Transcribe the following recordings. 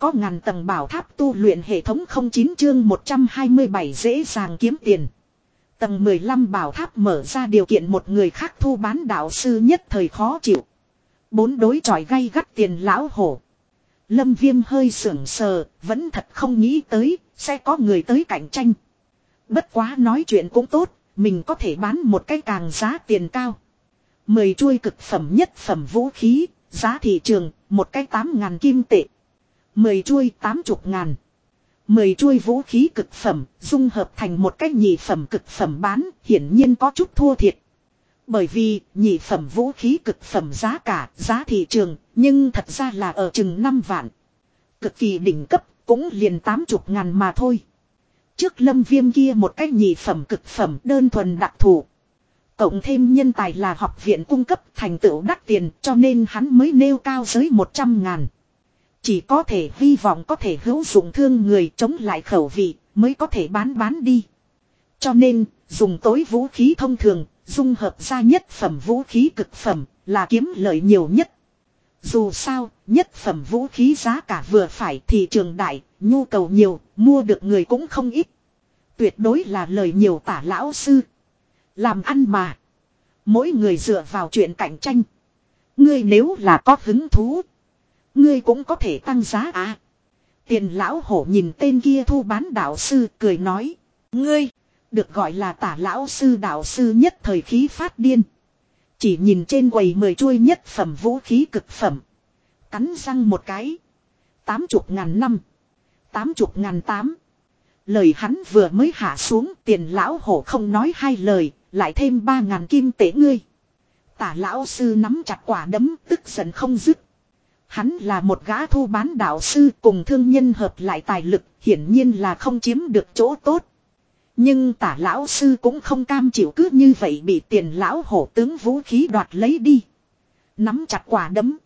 Có ngàn tầng bảo tháp tu luyện hệ thống 09 chương 127 dễ dàng kiếm tiền. Tầng 15 bảo tháp mở ra điều kiện một người khác thu bán đạo sư nhất thời khó chịu. Bốn đối tròi gay gắt tiền lão hổ. Lâm viêm hơi sưởng sờ, vẫn thật không nghĩ tới, sẽ có người tới cạnh tranh. Bất quá nói chuyện cũng tốt, mình có thể bán một cái càng giá tiền cao. Mười chuôi cực phẩm nhất phẩm vũ khí, giá thị trường, một cái tám ngàn kim tệ. Mười chuôi tám chục ngàn. Mười chuôi vũ khí cực phẩm, dung hợp thành một cái nhị phẩm cực phẩm bán, hiển nhiên có chút thua thiệt. Bởi vì, nhị phẩm vũ khí cực phẩm giá cả, giá thị trường, nhưng thật ra là ở chừng 5 vạn. Cực kỳ đỉnh cấp, cũng liền tám chục ngàn mà thôi. Trước lâm viêm kia một cái nhị phẩm cực phẩm đơn thuần đặc thù. Cộng thêm nhân tài là học viện cung cấp thành tựu đắt tiền cho nên hắn mới nêu cao giới 100 ngàn. Chỉ có thể hy vọng có thể hữu dụng thương người chống lại khẩu vị mới có thể bán bán đi. Cho nên, dùng tối vũ khí thông thường, dung hợp ra nhất phẩm vũ khí cực phẩm, là kiếm lợi nhiều nhất. Dù sao, nhất phẩm vũ khí giá cả vừa phải thị trường đại, nhu cầu nhiều, mua được người cũng không ít. Tuyệt đối là lời nhiều tả lão sư. Làm ăn mà. Mỗi người dựa vào chuyện cạnh tranh. Ngươi nếu là có hứng thú. Ngươi cũng có thể tăng giá à. Tiền lão hổ nhìn tên kia thu bán đạo sư cười nói. Ngươi, được gọi là tả lão sư đạo sư nhất thời khí phát điên. Chỉ nhìn trên quầy mười chuôi nhất phẩm vũ khí cực phẩm. Cắn răng một cái. Tám chục ngàn năm. Tám chục ngàn tám. Lời hắn vừa mới hạ xuống tiền lão hổ không nói hai lời. Lại thêm ba ngàn kim tệ ngươi. Tả lão sư nắm chặt quả đấm tức giận không dứt. Hắn là một gã thu bán đạo sư cùng thương nhân hợp lại tài lực, hiển nhiên là không chiếm được chỗ tốt. Nhưng tả lão sư cũng không cam chịu cứ như vậy bị tiền lão hổ tướng vũ khí đoạt lấy đi. Nắm chặt quả đấm.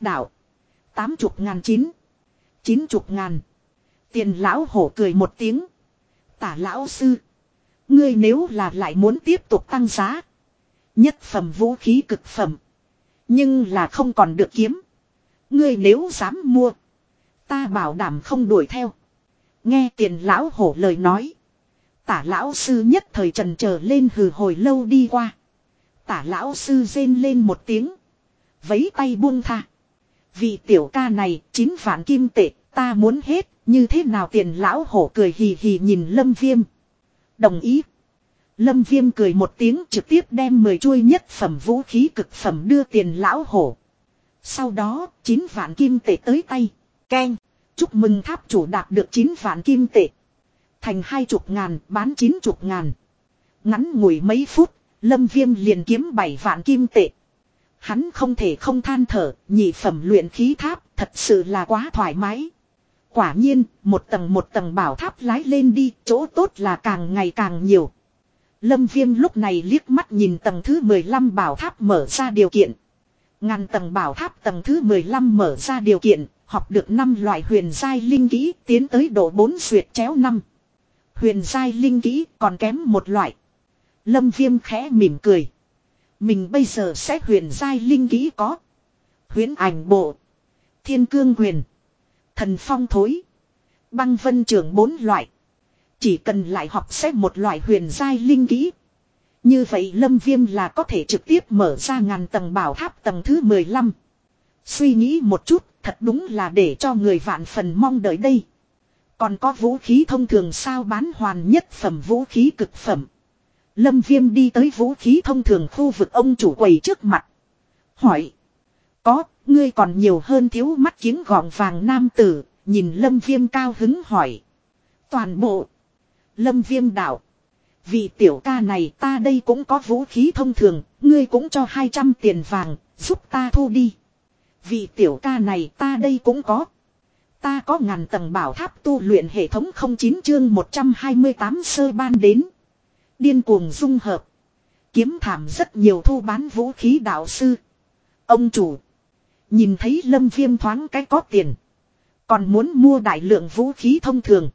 Đạo. Tám chục ngàn chín. Chín chục ngàn. Tiền lão hổ cười một tiếng. Tả lão sư. Ngươi nếu là lại muốn tiếp tục tăng giá. Nhất phẩm vũ khí cực phẩm. Nhưng là không còn được kiếm. Ngươi nếu dám mua. Ta bảo đảm không đuổi theo. Nghe tiền lão hổ lời nói. Tả lão sư nhất thời trần trở lên hừ hồi lâu đi qua. Tả lão sư rên lên một tiếng. Vấy tay buông tha. Vị tiểu ca này, chín vạn kim tệ, ta muốn hết, như thế nào tiền lão hổ cười hì hì nhìn lâm viêm. Đồng ý. Lâm viêm cười một tiếng trực tiếp đem 10 chuôi nhất phẩm vũ khí cực phẩm đưa tiền lão hổ. Sau đó, 9 vạn kim tệ tới tay. Ken. Chúc mừng tháp chủ đạt được 9 vạn kim tệ. Thành hai chục ngàn, bán chín chục ngàn. Ngắn ngủi mấy phút, Lâm Viêm liền kiếm 7 vạn kim tệ. Hắn không thể không than thở, nhị phẩm luyện khí tháp, thật sự là quá thoải mái. Quả nhiên, một tầng một tầng bảo tháp lái lên đi, chỗ tốt là càng ngày càng nhiều. Lâm Viêm lúc này liếc mắt nhìn tầng thứ 15 bảo tháp mở ra điều kiện. Ngàn tầng bảo tháp tầng thứ 15 mở ra điều kiện, học được 5 loại huyền giai linh kỹ tiến tới độ 4 suyệt chéo 5. Huyền giai linh kỹ còn kém một loại. Lâm Viêm khẽ mỉm cười. Mình bây giờ sẽ huyền giai linh kỹ có. Huyến ảnh bộ. Thiên cương huyền. Thần phong thối. Băng vân trưởng bốn loại. Chỉ cần lại học sẽ một loại huyền giai linh kỹ. Như vậy lâm viêm là có thể trực tiếp mở ra ngàn tầng bảo tháp tầng thứ 15. Suy nghĩ một chút, thật đúng là để cho người vạn phần mong đợi đây. Còn có vũ khí thông thường sao bán hoàn nhất phẩm vũ khí cực phẩm. Lâm viêm đi tới vũ khí thông thường khu vực ông chủ quầy trước mặt. Hỏi. Có, ngươi còn nhiều hơn thiếu mắt kiếng gọn vàng nam tử, nhìn lâm viêm cao hứng hỏi. Toàn bộ. Lâm viêm đạo. Vì tiểu ca này ta đây cũng có vũ khí thông thường, ngươi cũng cho 200 tiền vàng, giúp ta thu đi. Vì tiểu ca này ta đây cũng có. Ta có ngàn tầng bảo tháp tu luyện hệ thống 09 chương 128 sơ ban đến. Điên cuồng dung hợp. Kiếm thảm rất nhiều thu bán vũ khí đạo sư. Ông chủ. Nhìn thấy lâm viêm thoáng cái có tiền. Còn muốn mua đại lượng vũ khí thông thường.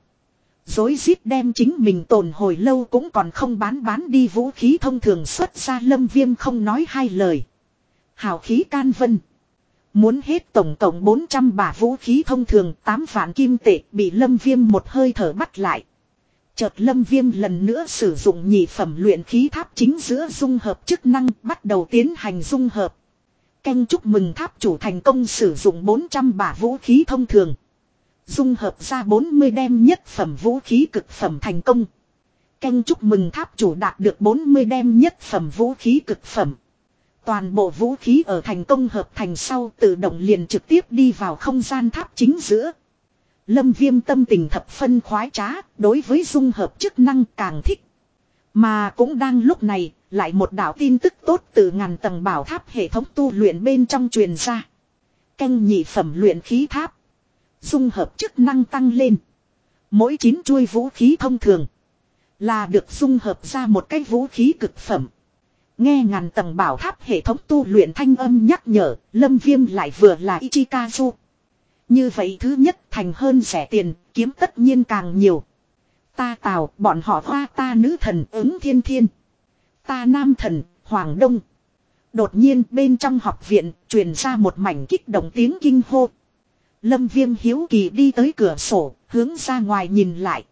Dối rít đem chính mình tồn hồi lâu cũng còn không bán bán đi vũ khí thông thường xuất ra lâm viêm không nói hai lời. Hào khí can vân. Muốn hết tổng cộng 400 bả vũ khí thông thường 8 vạn kim tệ, bị lâm viêm một hơi thở bắt lại. Chợt lâm viêm lần nữa sử dụng nhị phẩm luyện khí tháp chính giữa dung hợp chức năng, bắt đầu tiến hành dung hợp. Canh chúc mừng tháp chủ thành công sử dụng 400 bả vũ khí thông thường. Dung hợp ra 40 đem nhất phẩm vũ khí cực phẩm thành công. Canh chúc mừng tháp chủ đạt được 40 đem nhất phẩm vũ khí cực phẩm. Toàn bộ vũ khí ở thành công hợp thành sau tự động liền trực tiếp đi vào không gian tháp chính giữa. Lâm viêm tâm tình thập phân khoái trá, đối với dung hợp chức năng càng thích. Mà cũng đang lúc này, lại một đạo tin tức tốt từ ngàn tầng bảo tháp hệ thống tu luyện bên trong truyền ra. Canh nhị phẩm luyện khí tháp. Dung hợp chức năng tăng lên. Mỗi chín chuôi vũ khí thông thường. Là được dung hợp ra một cái vũ khí cực phẩm. Nghe ngàn tầng bảo tháp hệ thống tu luyện thanh âm nhắc nhở, lâm viêm lại vừa là Ichikazu. Như vậy thứ nhất thành hơn rẻ tiền, kiếm tất nhiên càng nhiều. Ta tào, bọn họ hoa ta nữ thần ứng thiên thiên. Ta nam thần, hoàng đông. Đột nhiên bên trong học viện truyền ra một mảnh kích động tiếng kinh hô. Lâm viêm hiếu kỳ đi tới cửa sổ, hướng ra ngoài nhìn lại.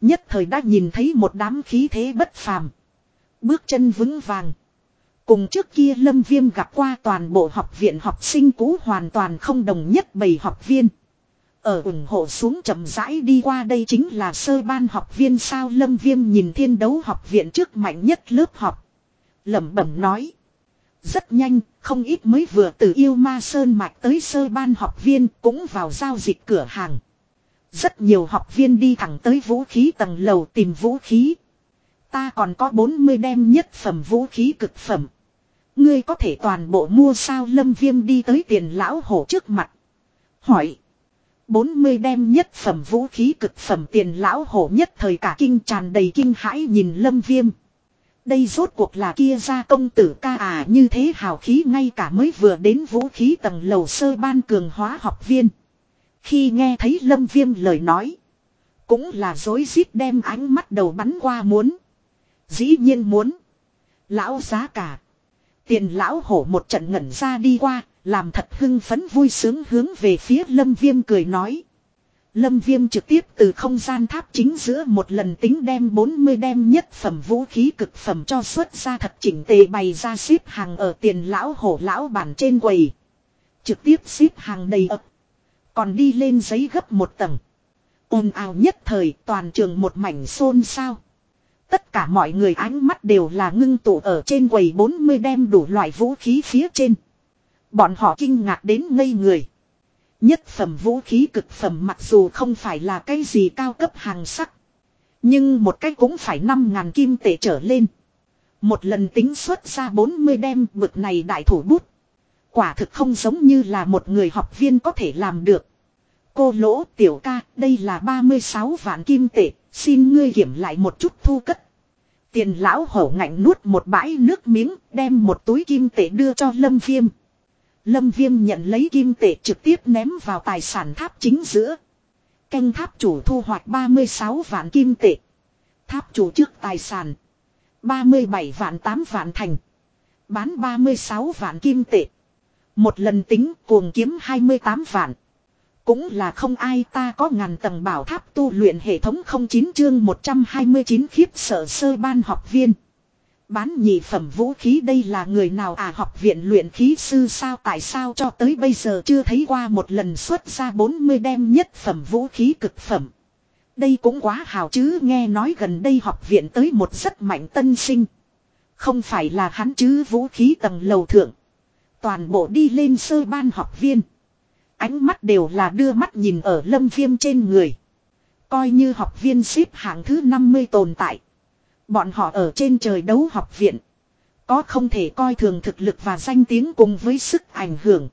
Nhất thời đã nhìn thấy một đám khí thế bất phàm. Bước chân vững vàng. Cùng trước kia Lâm Viêm gặp qua toàn bộ học viện học sinh cũ hoàn toàn không đồng nhất bầy học viên. Ở ủng hộ xuống chậm rãi đi qua đây chính là sơ ban học viên sao Lâm Viêm nhìn thiên đấu học viện trước mạnh nhất lớp học. lẩm bẩm nói. Rất nhanh, không ít mới vừa từ yêu ma sơn mạch tới sơ ban học viên cũng vào giao dịch cửa hàng. Rất nhiều học viên đi thẳng tới vũ khí tầng lầu tìm vũ khí. Ta còn có 40 đem nhất phẩm vũ khí cực phẩm. Ngươi có thể toàn bộ mua sao lâm viêm đi tới tiền lão hổ trước mặt. Hỏi. 40 đem nhất phẩm vũ khí cực phẩm tiền lão hổ nhất thời cả kinh tràn đầy kinh hãi nhìn lâm viêm. Đây rốt cuộc là kia ra công tử ca à như thế hào khí ngay cả mới vừa đến vũ khí tầng lầu sơ ban cường hóa học viên. Khi nghe thấy lâm viêm lời nói. Cũng là dối rít đem ánh mắt đầu bắn qua muốn. Dĩ nhiên muốn. Lão giá cả. Tiền lão hổ một trận ngẩn ra đi qua, làm thật hưng phấn vui sướng hướng về phía lâm viêm cười nói. Lâm viêm trực tiếp từ không gian tháp chính giữa một lần tính đem 40 đem nhất phẩm vũ khí cực phẩm cho xuất ra thật chỉnh tề bày ra xếp hàng ở tiền lão hổ lão bản trên quầy. Trực tiếp xếp hàng đầy ập. Còn đi lên giấy gấp một tầng. ồn ào nhất thời, toàn trường một mảnh xôn sao. Tất cả mọi người ánh mắt đều là ngưng tụ ở trên quầy 40 đem đủ loại vũ khí phía trên. Bọn họ kinh ngạc đến ngây người. Nhất phẩm vũ khí cực phẩm mặc dù không phải là cái gì cao cấp hàng sắc. Nhưng một cái cũng phải 5.000 kim tệ trở lên. Một lần tính xuất ra 40 đem bực này đại thủ bút. Quả thực không giống như là một người học viên có thể làm được. Cô lỗ tiểu ca, đây là 36 vạn kim tệ, xin ngươi kiểm lại một chút thu cất. Tiền lão hổ ngạnh nuốt một bãi nước miếng, đem một túi kim tệ đưa cho Lâm Viêm. Lâm Viêm nhận lấy kim tệ trực tiếp ném vào tài sản tháp chính giữa. Canh tháp chủ thu hoạch 36 vạn kim tệ. Tháp chủ trước tài sản. 37 vạn 8 vạn thành. Bán 36 vạn kim tệ. Một lần tính cuồng kiếm 28 vạn. Cũng là không ai ta có ngàn tầng bảo tháp tu luyện hệ thống không chín chương 129 khiếp sở sơ ban học viên. Bán nhị phẩm vũ khí đây là người nào à học viện luyện khí sư sao tại sao cho tới bây giờ chưa thấy qua một lần xuất ra 40 đem nhất phẩm vũ khí cực phẩm. Đây cũng quá hào chứ nghe nói gần đây học viện tới một rất mạnh tân sinh. Không phải là hắn chứ vũ khí tầng lầu thượng. Toàn bộ đi lên sơ ban học viên. Ánh mắt đều là đưa mắt nhìn ở lâm viêm trên người. Coi như học viên xếp hạng thứ 50 tồn tại. Bọn họ ở trên trời đấu học viện. Có không thể coi thường thực lực và danh tiếng cùng với sức ảnh hưởng.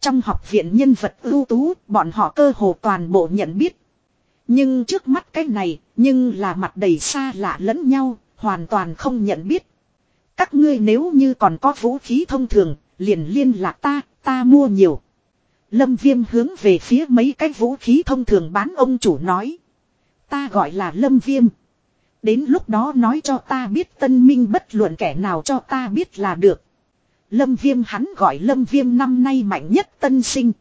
Trong học viện nhân vật ưu tú, bọn họ cơ hồ toàn bộ nhận biết. Nhưng trước mắt cái này, nhưng là mặt đầy xa lạ lẫn nhau, hoàn toàn không nhận biết. Các ngươi nếu như còn có vũ khí thông thường, liền liên lạc ta, ta mua nhiều. Lâm Viêm hướng về phía mấy cái vũ khí thông thường bán ông chủ nói. Ta gọi là Lâm Viêm. Đến lúc đó nói cho ta biết tân minh bất luận kẻ nào cho ta biết là được. Lâm viêm hắn gọi lâm viêm năm nay mạnh nhất tân sinh.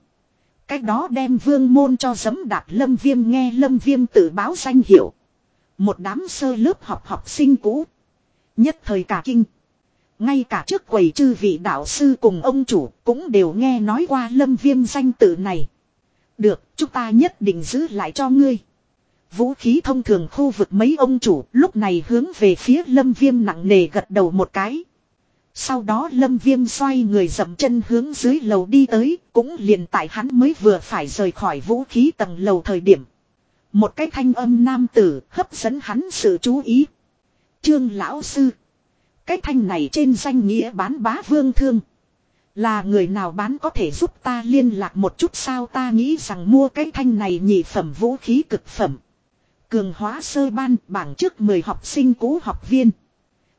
Cách đó đem vương môn cho giấm đạp lâm viêm nghe lâm viêm tự báo danh hiệu. Một đám sơ lớp học học sinh cũ. Nhất thời cả kinh. Ngay cả trước quầy chư vị đạo sư cùng ông chủ cũng đều nghe nói qua lâm viêm danh tự này. Được, chúng ta nhất định giữ lại cho ngươi. Vũ khí thông thường khu vực mấy ông chủ lúc này hướng về phía lâm viêm nặng nề gật đầu một cái. Sau đó lâm viêm xoay người dậm chân hướng dưới lầu đi tới, cũng liền tại hắn mới vừa phải rời khỏi vũ khí tầng lầu thời điểm. Một cái thanh âm nam tử hấp dẫn hắn sự chú ý. Trương lão sư. Cái thanh này trên danh nghĩa bán bá vương thương. Là người nào bán có thể giúp ta liên lạc một chút sao ta nghĩ rằng mua cái thanh này nhị phẩm vũ khí cực phẩm. Cường hóa sơ ban bảng trước 10 học sinh cũ học viên.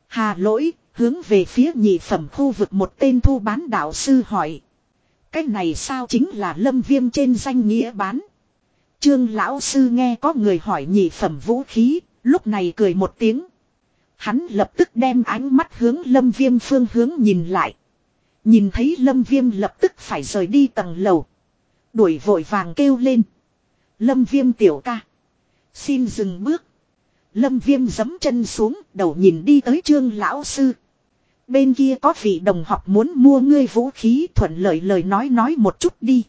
Hà lỗi, hướng về phía nhị phẩm khu vực một tên thu bán đạo sư hỏi. Cái này sao chính là lâm viêm trên danh nghĩa bán. Trương lão sư nghe có người hỏi nhị phẩm vũ khí, lúc này cười một tiếng. Hắn lập tức đem ánh mắt hướng lâm viêm phương hướng nhìn lại. Nhìn thấy lâm viêm lập tức phải rời đi tầng lầu. Đuổi vội vàng kêu lên. Lâm viêm tiểu ca. Xin dừng bước. Lâm viêm giấm chân xuống đầu nhìn đi tới trương lão sư. Bên kia có vị đồng học muốn mua ngươi vũ khí thuận lợi lời nói nói một chút đi.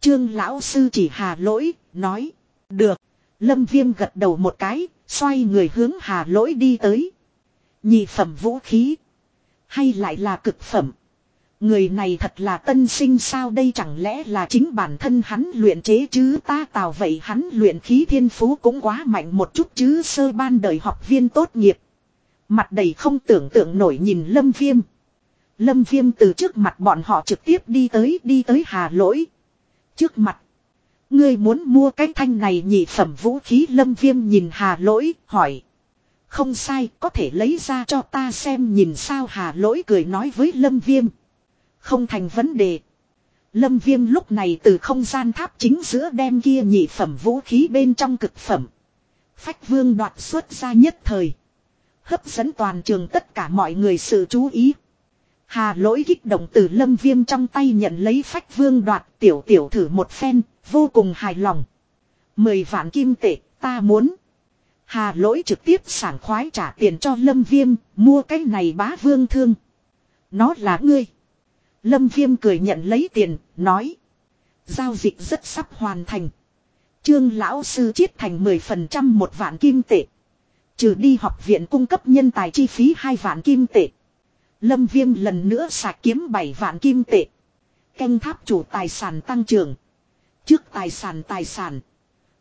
Trương lão sư chỉ hà lỗi, nói. Được. Lâm viêm gật đầu một cái, xoay người hướng hà lỗi đi tới. Nhị phẩm vũ khí. Hay lại là cực phẩm. Người này thật là tân sinh sao đây chẳng lẽ là chính bản thân hắn luyện chế chứ ta tào vậy hắn luyện khí thiên phú cũng quá mạnh một chút chứ sơ ban đời học viên tốt nghiệp. Mặt đầy không tưởng tượng nổi nhìn lâm viêm. Lâm viêm từ trước mặt bọn họ trực tiếp đi tới đi tới hà lỗi. Trước mặt. Ngươi muốn mua cái thanh này nhị phẩm vũ khí lâm viêm nhìn hà lỗi, hỏi. Không sai, có thể lấy ra cho ta xem nhìn sao hà lỗi cười nói với lâm viêm. Không thành vấn đề. Lâm viêm lúc này từ không gian tháp chính giữa đem kia nhị phẩm vũ khí bên trong cực phẩm. Phách vương đoạt xuất ra nhất thời. Hấp dẫn toàn trường tất cả mọi người sự chú ý. Hà lỗi kích động từ lâm viêm trong tay nhận lấy phách vương đoạt tiểu tiểu thử một phen, vô cùng hài lòng. Mười vạn kim tệ, ta muốn. Hà lỗi trực tiếp sảng khoái trả tiền cho lâm viêm, mua cái này bá vương thương. Nó là ngươi. Lâm Viêm cười nhận lấy tiền, nói. Giao dịch rất sắp hoàn thành. Trương lão sư chiết thành 10% một vạn kim tệ. Trừ đi học viện cung cấp nhân tài chi phí hai vạn kim tệ. Lâm Viêm lần nữa sạc kiếm 7 vạn kim tệ. Canh tháp chủ tài sản tăng trưởng. Trước tài sản tài sản.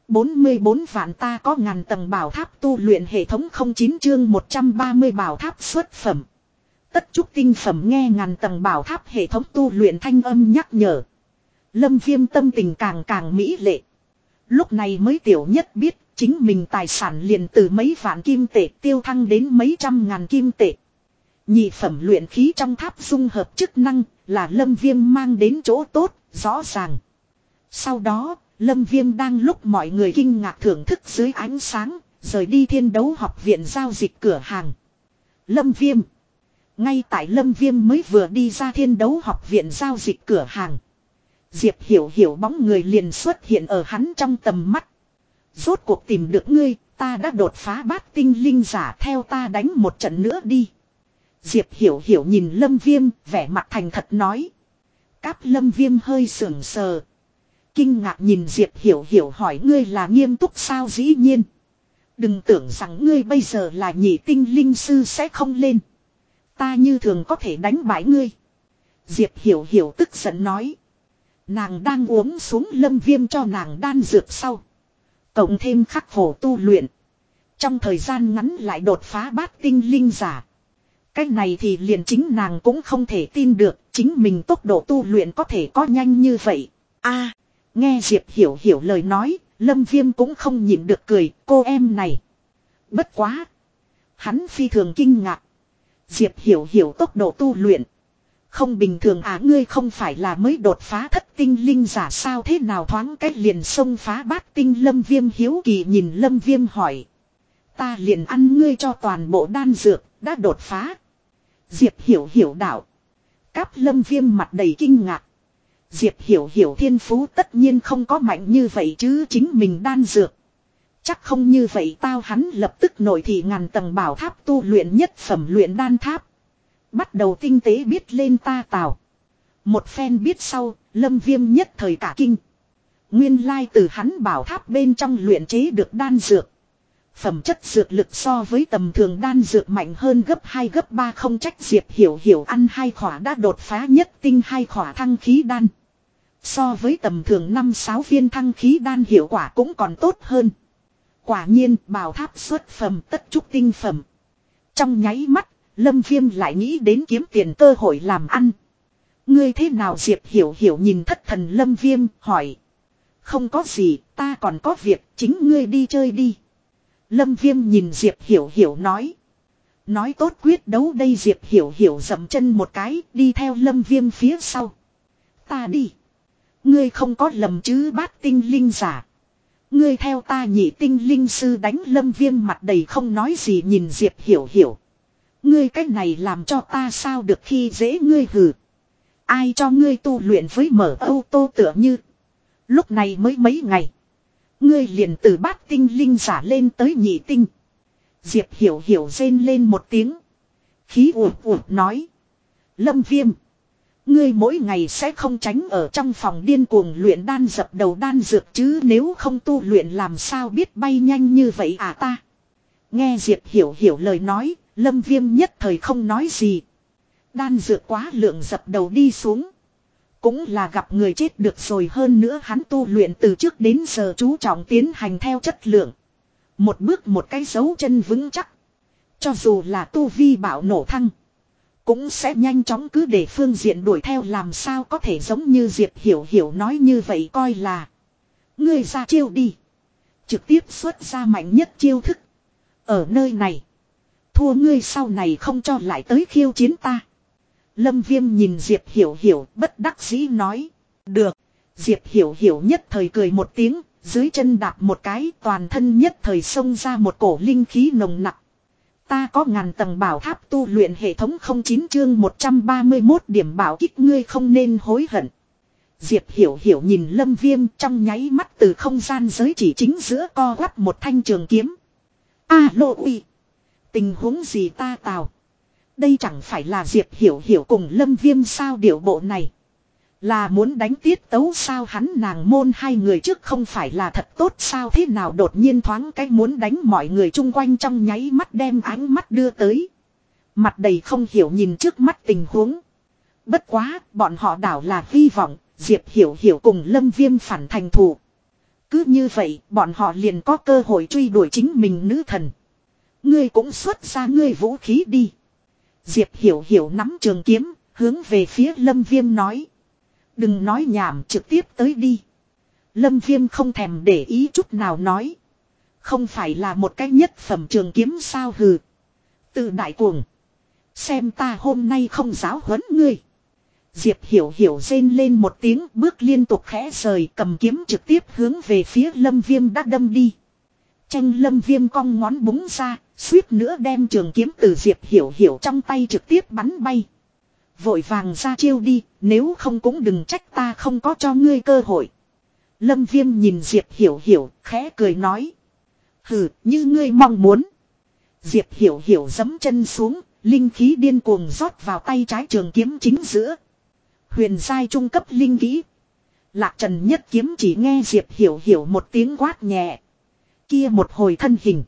44 vạn ta có ngàn tầng bảo tháp tu luyện hệ thống 09 chương 130 bảo tháp xuất phẩm. Tất trúc tinh phẩm nghe ngàn tầng bảo tháp hệ thống tu luyện thanh âm nhắc nhở. Lâm viêm tâm tình càng càng mỹ lệ. Lúc này mới tiểu nhất biết chính mình tài sản liền từ mấy vạn kim tệ tiêu thăng đến mấy trăm ngàn kim tệ. Nhị phẩm luyện khí trong tháp dung hợp chức năng là lâm viêm mang đến chỗ tốt, rõ ràng. Sau đó, lâm viêm đang lúc mọi người kinh ngạc thưởng thức dưới ánh sáng, rời đi thiên đấu học viện giao dịch cửa hàng. Lâm viêm ngay tại Lâm Viêm mới vừa đi ra thiên đấu học viện giao dịch cửa hàng. Diệp hiểu hiểu bóng người liền xuất hiện ở hắn trong tầm mắt. Rốt cuộc tìm được ngươi, ta đã đột phá bát tinh linh giả theo ta đánh một trận nữa đi. Diệp hiểu hiểu nhìn Lâm Viêm, vẻ mặt thành thật nói. Cáp Lâm Viêm hơi sưởng sờ. Kinh ngạc nhìn Diệp hiểu hiểu hỏi ngươi là nghiêm túc sao dĩ nhiên. Đừng tưởng rằng ngươi bây giờ là nhị tinh linh sư sẽ không lên. Ta như thường có thể đánh bại ngươi. Diệp hiểu hiểu tức giận nói. Nàng đang uống xuống lâm viêm cho nàng đan dược sau. Cộng thêm khắc khổ tu luyện. Trong thời gian ngắn lại đột phá bát tinh linh giả. Cách này thì liền chính nàng cũng không thể tin được. Chính mình tốc độ tu luyện có thể có nhanh như vậy. a, nghe Diệp hiểu hiểu lời nói. Lâm viêm cũng không nhịn được cười. Cô em này. Bất quá. Hắn phi thường kinh ngạc. Diệp hiểu hiểu tốc độ tu luyện. Không bình thường à ngươi không phải là mới đột phá thất tinh linh giả sao thế nào thoáng cách liền xông phá bát tinh lâm viêm hiếu kỳ nhìn lâm viêm hỏi. Ta liền ăn ngươi cho toàn bộ đan dược, đã đột phá. Diệp hiểu hiểu đạo. Cáp lâm viêm mặt đầy kinh ngạc. Diệp hiểu hiểu thiên phú tất nhiên không có mạnh như vậy chứ chính mình đan dược. Chắc không như vậy tao hắn lập tức nổi thì ngàn tầng bảo tháp tu luyện nhất phẩm luyện đan tháp. Bắt đầu tinh tế biết lên ta tào. Một phen biết sau, lâm viêm nhất thời cả kinh. Nguyên lai từ hắn bảo tháp bên trong luyện chế được đan dược. Phẩm chất dược lực so với tầm thường đan dược mạnh hơn gấp 2 gấp 3 không trách Diệp Hiểu Hiểu ăn hai khỏa đã đột phá nhất tinh hai khỏa thăng khí đan. So với tầm thường 5-6 viên thăng khí đan hiệu quả cũng còn tốt hơn. Quả nhiên bảo tháp xuất phẩm tất trúc tinh phẩm. Trong nháy mắt, Lâm Viêm lại nghĩ đến kiếm tiền cơ hội làm ăn. Ngươi thế nào Diệp Hiểu Hiểu nhìn thất thần Lâm Viêm hỏi. Không có gì, ta còn có việc, chính ngươi đi chơi đi. Lâm Viêm nhìn Diệp Hiểu Hiểu nói. Nói tốt quyết đấu đây Diệp Hiểu Hiểu dầm chân một cái, đi theo Lâm Viêm phía sau. Ta đi. Ngươi không có lầm chứ bát tinh linh giả. Ngươi theo ta nhị tinh linh sư đánh Lâm Viêm mặt đầy không nói gì nhìn Diệp Hiểu Hiểu. Ngươi cách này làm cho ta sao được khi dễ ngươi hừ. Ai cho ngươi tu luyện với mở ô tô tựa như. Lúc này mới mấy ngày. Ngươi liền từ bát tinh linh giả lên tới nhị tinh. Diệp hiểu hiểu rên lên một tiếng. Khí ụt ụt nói. Lâm viêm. Ngươi mỗi ngày sẽ không tránh ở trong phòng điên cuồng luyện đan dập đầu đan dược chứ nếu không tu luyện làm sao biết bay nhanh như vậy à ta. Nghe Diệp hiểu hiểu lời nói, lâm viêm nhất thời không nói gì. Đan dược quá lượng dập đầu đi xuống. Cũng là gặp người chết được rồi hơn nữa hắn tu luyện từ trước đến giờ chú trọng tiến hành theo chất lượng. Một bước một cái dấu chân vững chắc. Cho dù là tu vi bảo nổ thăng. Cũng sẽ nhanh chóng cứ để phương diện đuổi theo làm sao có thể giống như Diệp Hiểu Hiểu nói như vậy coi là. Ngươi ra chiêu đi. Trực tiếp xuất ra mạnh nhất chiêu thức. Ở nơi này. Thua ngươi sau này không cho lại tới khiêu chiến ta. Lâm Viêm nhìn Diệp Hiểu Hiểu bất đắc dĩ nói. Được. Diệp Hiểu Hiểu nhất thời cười một tiếng, dưới chân đạp một cái toàn thân nhất thời xông ra một cổ linh khí nồng nặng. Ta có ngàn tầng bảo tháp tu luyện hệ thống 09 chương 131 điểm bảo kích ngươi không nên hối hận. Diệp Hiểu Hiểu nhìn Lâm Viêm trong nháy mắt từ không gian giới chỉ chính giữa co quắp một thanh trường kiếm. A lộ uy. Tình huống gì ta tào. Đây chẳng phải là Diệp Hiểu Hiểu cùng Lâm Viêm sao điệu bộ này. Là muốn đánh tiết tấu sao hắn nàng môn hai người trước không phải là thật tốt sao thế nào đột nhiên thoáng cái muốn đánh mọi người chung quanh trong nháy mắt đem ánh mắt đưa tới. Mặt đầy không hiểu nhìn trước mắt tình huống. Bất quá, bọn họ đảo là hy vọng, Diệp Hiểu Hiểu cùng Lâm Viêm phản thành thủ. Cứ như vậy, bọn họ liền có cơ hội truy đuổi chính mình nữ thần. Ngươi cũng xuất ra ngươi vũ khí đi. Diệp Hiểu Hiểu nắm trường kiếm, hướng về phía Lâm Viêm nói. Đừng nói nhảm trực tiếp tới đi. Lâm Viêm không thèm để ý chút nào nói. Không phải là một cái nhất phẩm trường kiếm sao hừ. Từ đại cuồng. Xem ta hôm nay không giáo huấn ngươi. Diệp hiểu hiểu rên lên một tiếng bước liên tục khẽ rời cầm kiếm trực tiếp hướng về phía lâm viêm đã đâm đi. Tranh lâm viêm cong ngón búng ra, suýt nữa đem trường kiếm từ Diệp Hiểu Hiểu trong tay trực tiếp bắn bay. Vội vàng ra chiêu đi, nếu không cũng đừng trách ta không có cho ngươi cơ hội. Lâm viêm nhìn Diệp Hiểu Hiểu, khẽ cười nói. Hừ, như ngươi mong muốn. Diệp Hiểu Hiểu dấm chân xuống, linh khí điên cuồng rót vào tay trái trường kiếm chính giữa. Huyền giai trung cấp linh kỹ. Lạc trần nhất kiếm chỉ nghe Diệp Hiểu Hiểu một tiếng quát nhẹ. Kia một hồi thân hình.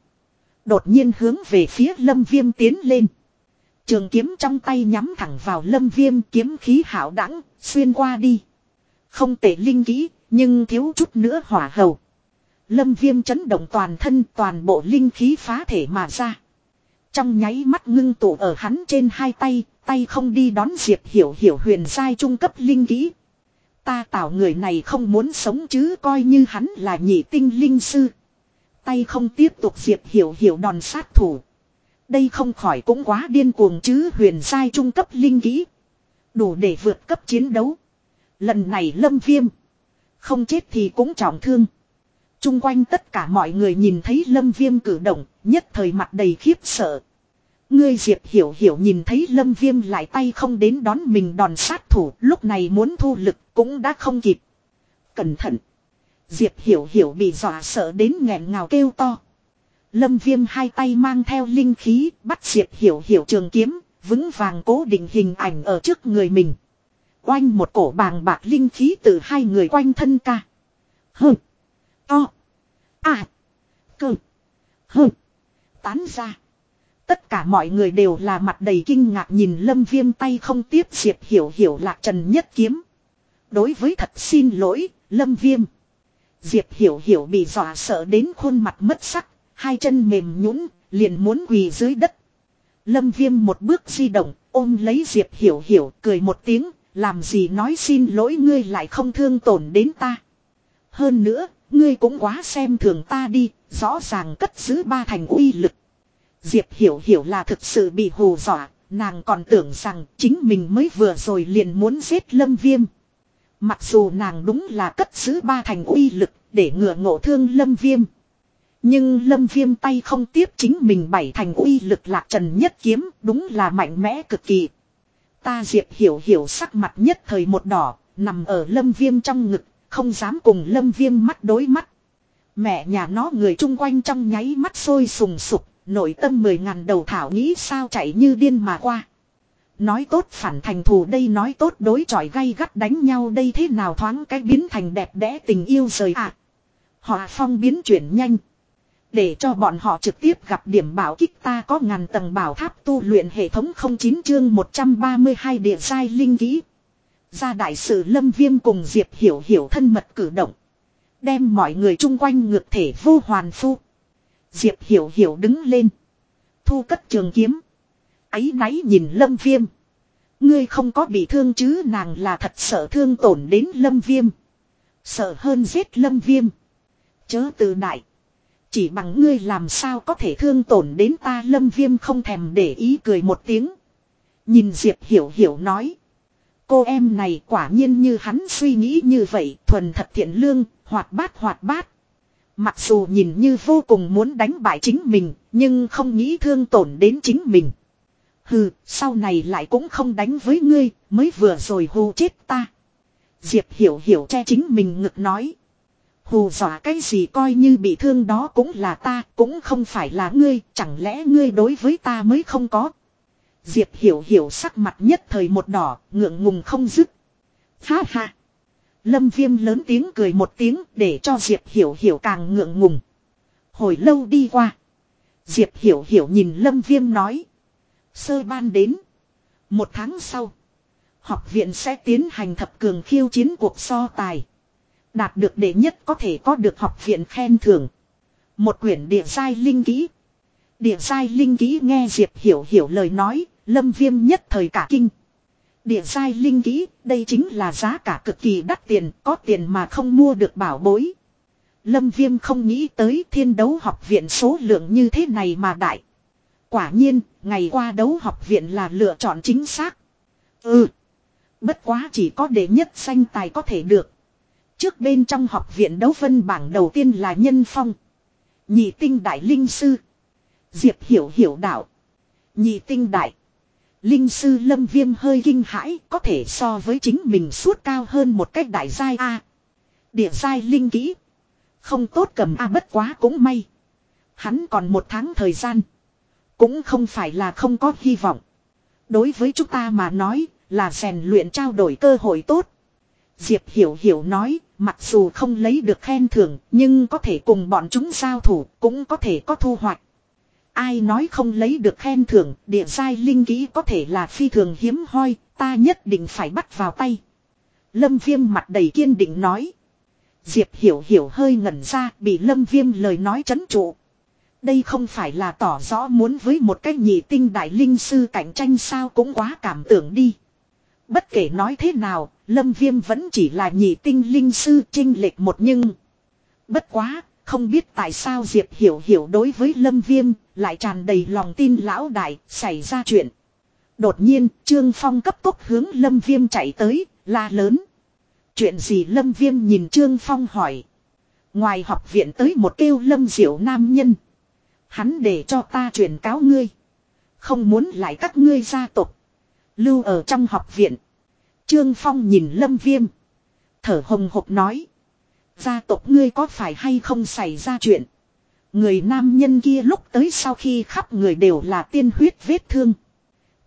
Đột nhiên hướng về phía lâm viêm tiến lên. Trường kiếm trong tay nhắm thẳng vào lâm viêm kiếm khí hảo đẳng, xuyên qua đi. Không tệ linh kỹ, nhưng thiếu chút nữa hỏa hầu. Lâm viêm chấn động toàn thân toàn bộ linh khí phá thể mà ra. Trong nháy mắt ngưng tụ ở hắn trên hai tay, tay không đi đón Diệp Hiểu Hiểu huyền giai trung cấp linh kỹ. Ta tạo người này không muốn sống chứ coi như hắn là nhị tinh linh sư. Tay không tiếp tục Diệp Hiểu Hiểu đòn sát thủ. Đây không khỏi cũng quá điên cuồng chứ huyền sai trung cấp linh kỹ. Đủ để vượt cấp chiến đấu. Lần này lâm viêm. Không chết thì cũng trọng thương. Trung quanh tất cả mọi người nhìn thấy lâm viêm cử động, nhất thời mặt đầy khiếp sợ. Ngươi Diệp Hiểu Hiểu nhìn thấy Lâm Viêm lại tay không đến đón mình đòn sát thủ, lúc này muốn thu lực cũng đã không kịp. Cẩn thận. Diệp Hiểu Hiểu bị dọa sợ đến nghẹn ngào kêu to. Lâm Viêm hai tay mang theo linh khí, bắt Diệp Hiểu Hiểu trường kiếm, vững vàng cố định hình ảnh ở trước người mình. quanh một cổ bàng bạc linh khí từ hai người quanh thân ca. Hừ. To. À. Cơ. Hừ. Tán ra. Tất cả mọi người đều là mặt đầy kinh ngạc nhìn lâm viêm tay không tiếp diệp hiểu hiểu lạc trần nhất kiếm. Đối với thật xin lỗi, lâm viêm. Diệp hiểu hiểu bị dọa sợ đến khuôn mặt mất sắc, hai chân mềm nhũn liền muốn quỳ dưới đất. Lâm viêm một bước di động, ôm lấy Diệp hiểu hiểu, cười một tiếng, làm gì nói xin lỗi ngươi lại không thương tổn đến ta. Hơn nữa, ngươi cũng quá xem thường ta đi, rõ ràng cất giữ ba thành uy lực. Diệp hiểu hiểu là thực sự bị hù dọa, nàng còn tưởng rằng chính mình mới vừa rồi liền muốn giết lâm viêm. Mặc dù nàng đúng là cất giữ ba thành uy lực để ngừa ngộ thương lâm viêm. Nhưng lâm viêm tay không tiếp chính mình bảy thành uy lực lạc trần nhất kiếm đúng là mạnh mẽ cực kỳ. Ta diệp hiểu hiểu sắc mặt nhất thời một đỏ, nằm ở lâm viêm trong ngực, không dám cùng lâm viêm mắt đối mắt. Mẹ nhà nó người chung quanh trong nháy mắt sôi sùng sục, nội tâm mười ngàn đầu thảo nghĩ sao chạy như điên mà qua. Nói tốt phản thành thù đây nói tốt đối chọi gay gắt đánh nhau đây thế nào thoáng cái biến thành đẹp đẽ tình yêu rời ạ. À. Họ phong biến chuyển nhanh. Để cho bọn họ trực tiếp gặp điểm bảo kích ta có ngàn tầng bảo tháp tu luyện hệ thống 09 chương 132 địa sai linh kỹ. Ra đại sự lâm viêm cùng Diệp Hiểu Hiểu thân mật cử động. Đem mọi người chung quanh ngược thể vô hoàn phu. Diệp Hiểu Hiểu đứng lên. Thu cất trường kiếm. Ấy náy nhìn lâm viêm. Ngươi không có bị thương chứ, nàng là thật sợ thương tổn đến lâm viêm. Sợ hơn giết lâm viêm. Chớ từ đại. Chỉ bằng ngươi làm sao có thể thương tổn đến ta lâm viêm không thèm để ý cười một tiếng. Nhìn Diệp Hiểu Hiểu nói. Cô em này quả nhiên như hắn suy nghĩ như vậy thuần thật thiện lương, hoạt bát hoạt bát. Mặc dù nhìn như vô cùng muốn đánh bại chính mình, nhưng không nghĩ thương tổn đến chính mình. Hừ, sau này lại cũng không đánh với ngươi, mới vừa rồi hù chết ta. Diệp hiểu hiểu che chính mình ngực nói. Hù dọa cái gì coi như bị thương đó cũng là ta, cũng không phải là ngươi, chẳng lẽ ngươi đối với ta mới không có. Diệp hiểu hiểu sắc mặt nhất thời một đỏ, ngượng ngùng không dứt. Ha ha. Lâm viêm lớn tiếng cười một tiếng để cho Diệp hiểu hiểu càng ngượng ngùng. Hồi lâu đi qua. Diệp hiểu hiểu nhìn lâm viêm nói. Sơ ban đến. Một tháng sau. Học viện sẽ tiến hành thập cường khiêu chiến cuộc so tài. Đạt được đệ nhất có thể có được học viện khen thưởng. Một quyển địa giai linh kỹ. Địa giai linh kỹ nghe Diệp hiểu hiểu lời nói, lâm viêm nhất thời cả kinh. Địa giai linh kỹ, đây chính là giá cả cực kỳ đắt tiền, có tiền mà không mua được bảo bối. Lâm Viêm không nghĩ tới thiên đấu học viện số lượng như thế này mà đại. Quả nhiên, ngày qua đấu học viện là lựa chọn chính xác. Ừ. Bất quá chỉ có đệ nhất danh tài có thể được. Trước bên trong học viện đấu phân bảng đầu tiên là Nhân Phong. Nhị tinh đại linh sư. Diệp hiểu hiểu đạo. Nhị tinh đại. Linh sư lâm viêm hơi kinh hãi có thể so với chính mình suốt cao hơn một cách đại giai A. Địa giai linh kỹ. Không tốt cầm A bất quá cũng may. Hắn còn một tháng thời gian. Cũng không phải là không có hy vọng. Đối với chúng ta mà nói là rèn luyện trao đổi cơ hội tốt. Diệp Hiểu Hiểu nói, mặc dù không lấy được khen thưởng, nhưng có thể cùng bọn chúng giao thủ, cũng có thể có thu hoạch. Ai nói không lấy được khen thưởng, địa giai linh kỹ có thể là phi thường hiếm hoi, ta nhất định phải bắt vào tay. Lâm Viêm mặt đầy kiên định nói. Diệp Hiểu Hiểu hơi ngẩn ra, bị Lâm Viêm lời nói chấn trụ. Đây không phải là tỏ rõ muốn với một cái nhị tinh đại linh sư cạnh tranh sao cũng quá cảm tưởng đi. Bất kể nói thế nào, Lâm Viêm vẫn chỉ là nhị tinh linh sư trinh lệch một nhưng. Bất quá, không biết tại sao Diệp Hiểu Hiểu đối với Lâm Viêm lại tràn đầy lòng tin lão đại xảy ra chuyện. Đột nhiên Trương Phong cấp tốc hướng Lâm Viêm chạy tới, la lớn. Chuyện gì Lâm Viêm nhìn Trương Phong hỏi. Ngoài học viện tới một kêu Lâm Diệu nam nhân. Hắn để cho ta truyền cáo ngươi. Không muốn lại các ngươi gia tộc. Lưu ở trong học viện. Trương Phong nhìn Lâm Viêm. Thở hồng hộc nói. Gia tộc ngươi có phải hay không xảy ra chuyện. Người nam nhân kia lúc tới sau khi khắp người đều là tiên huyết vết thương.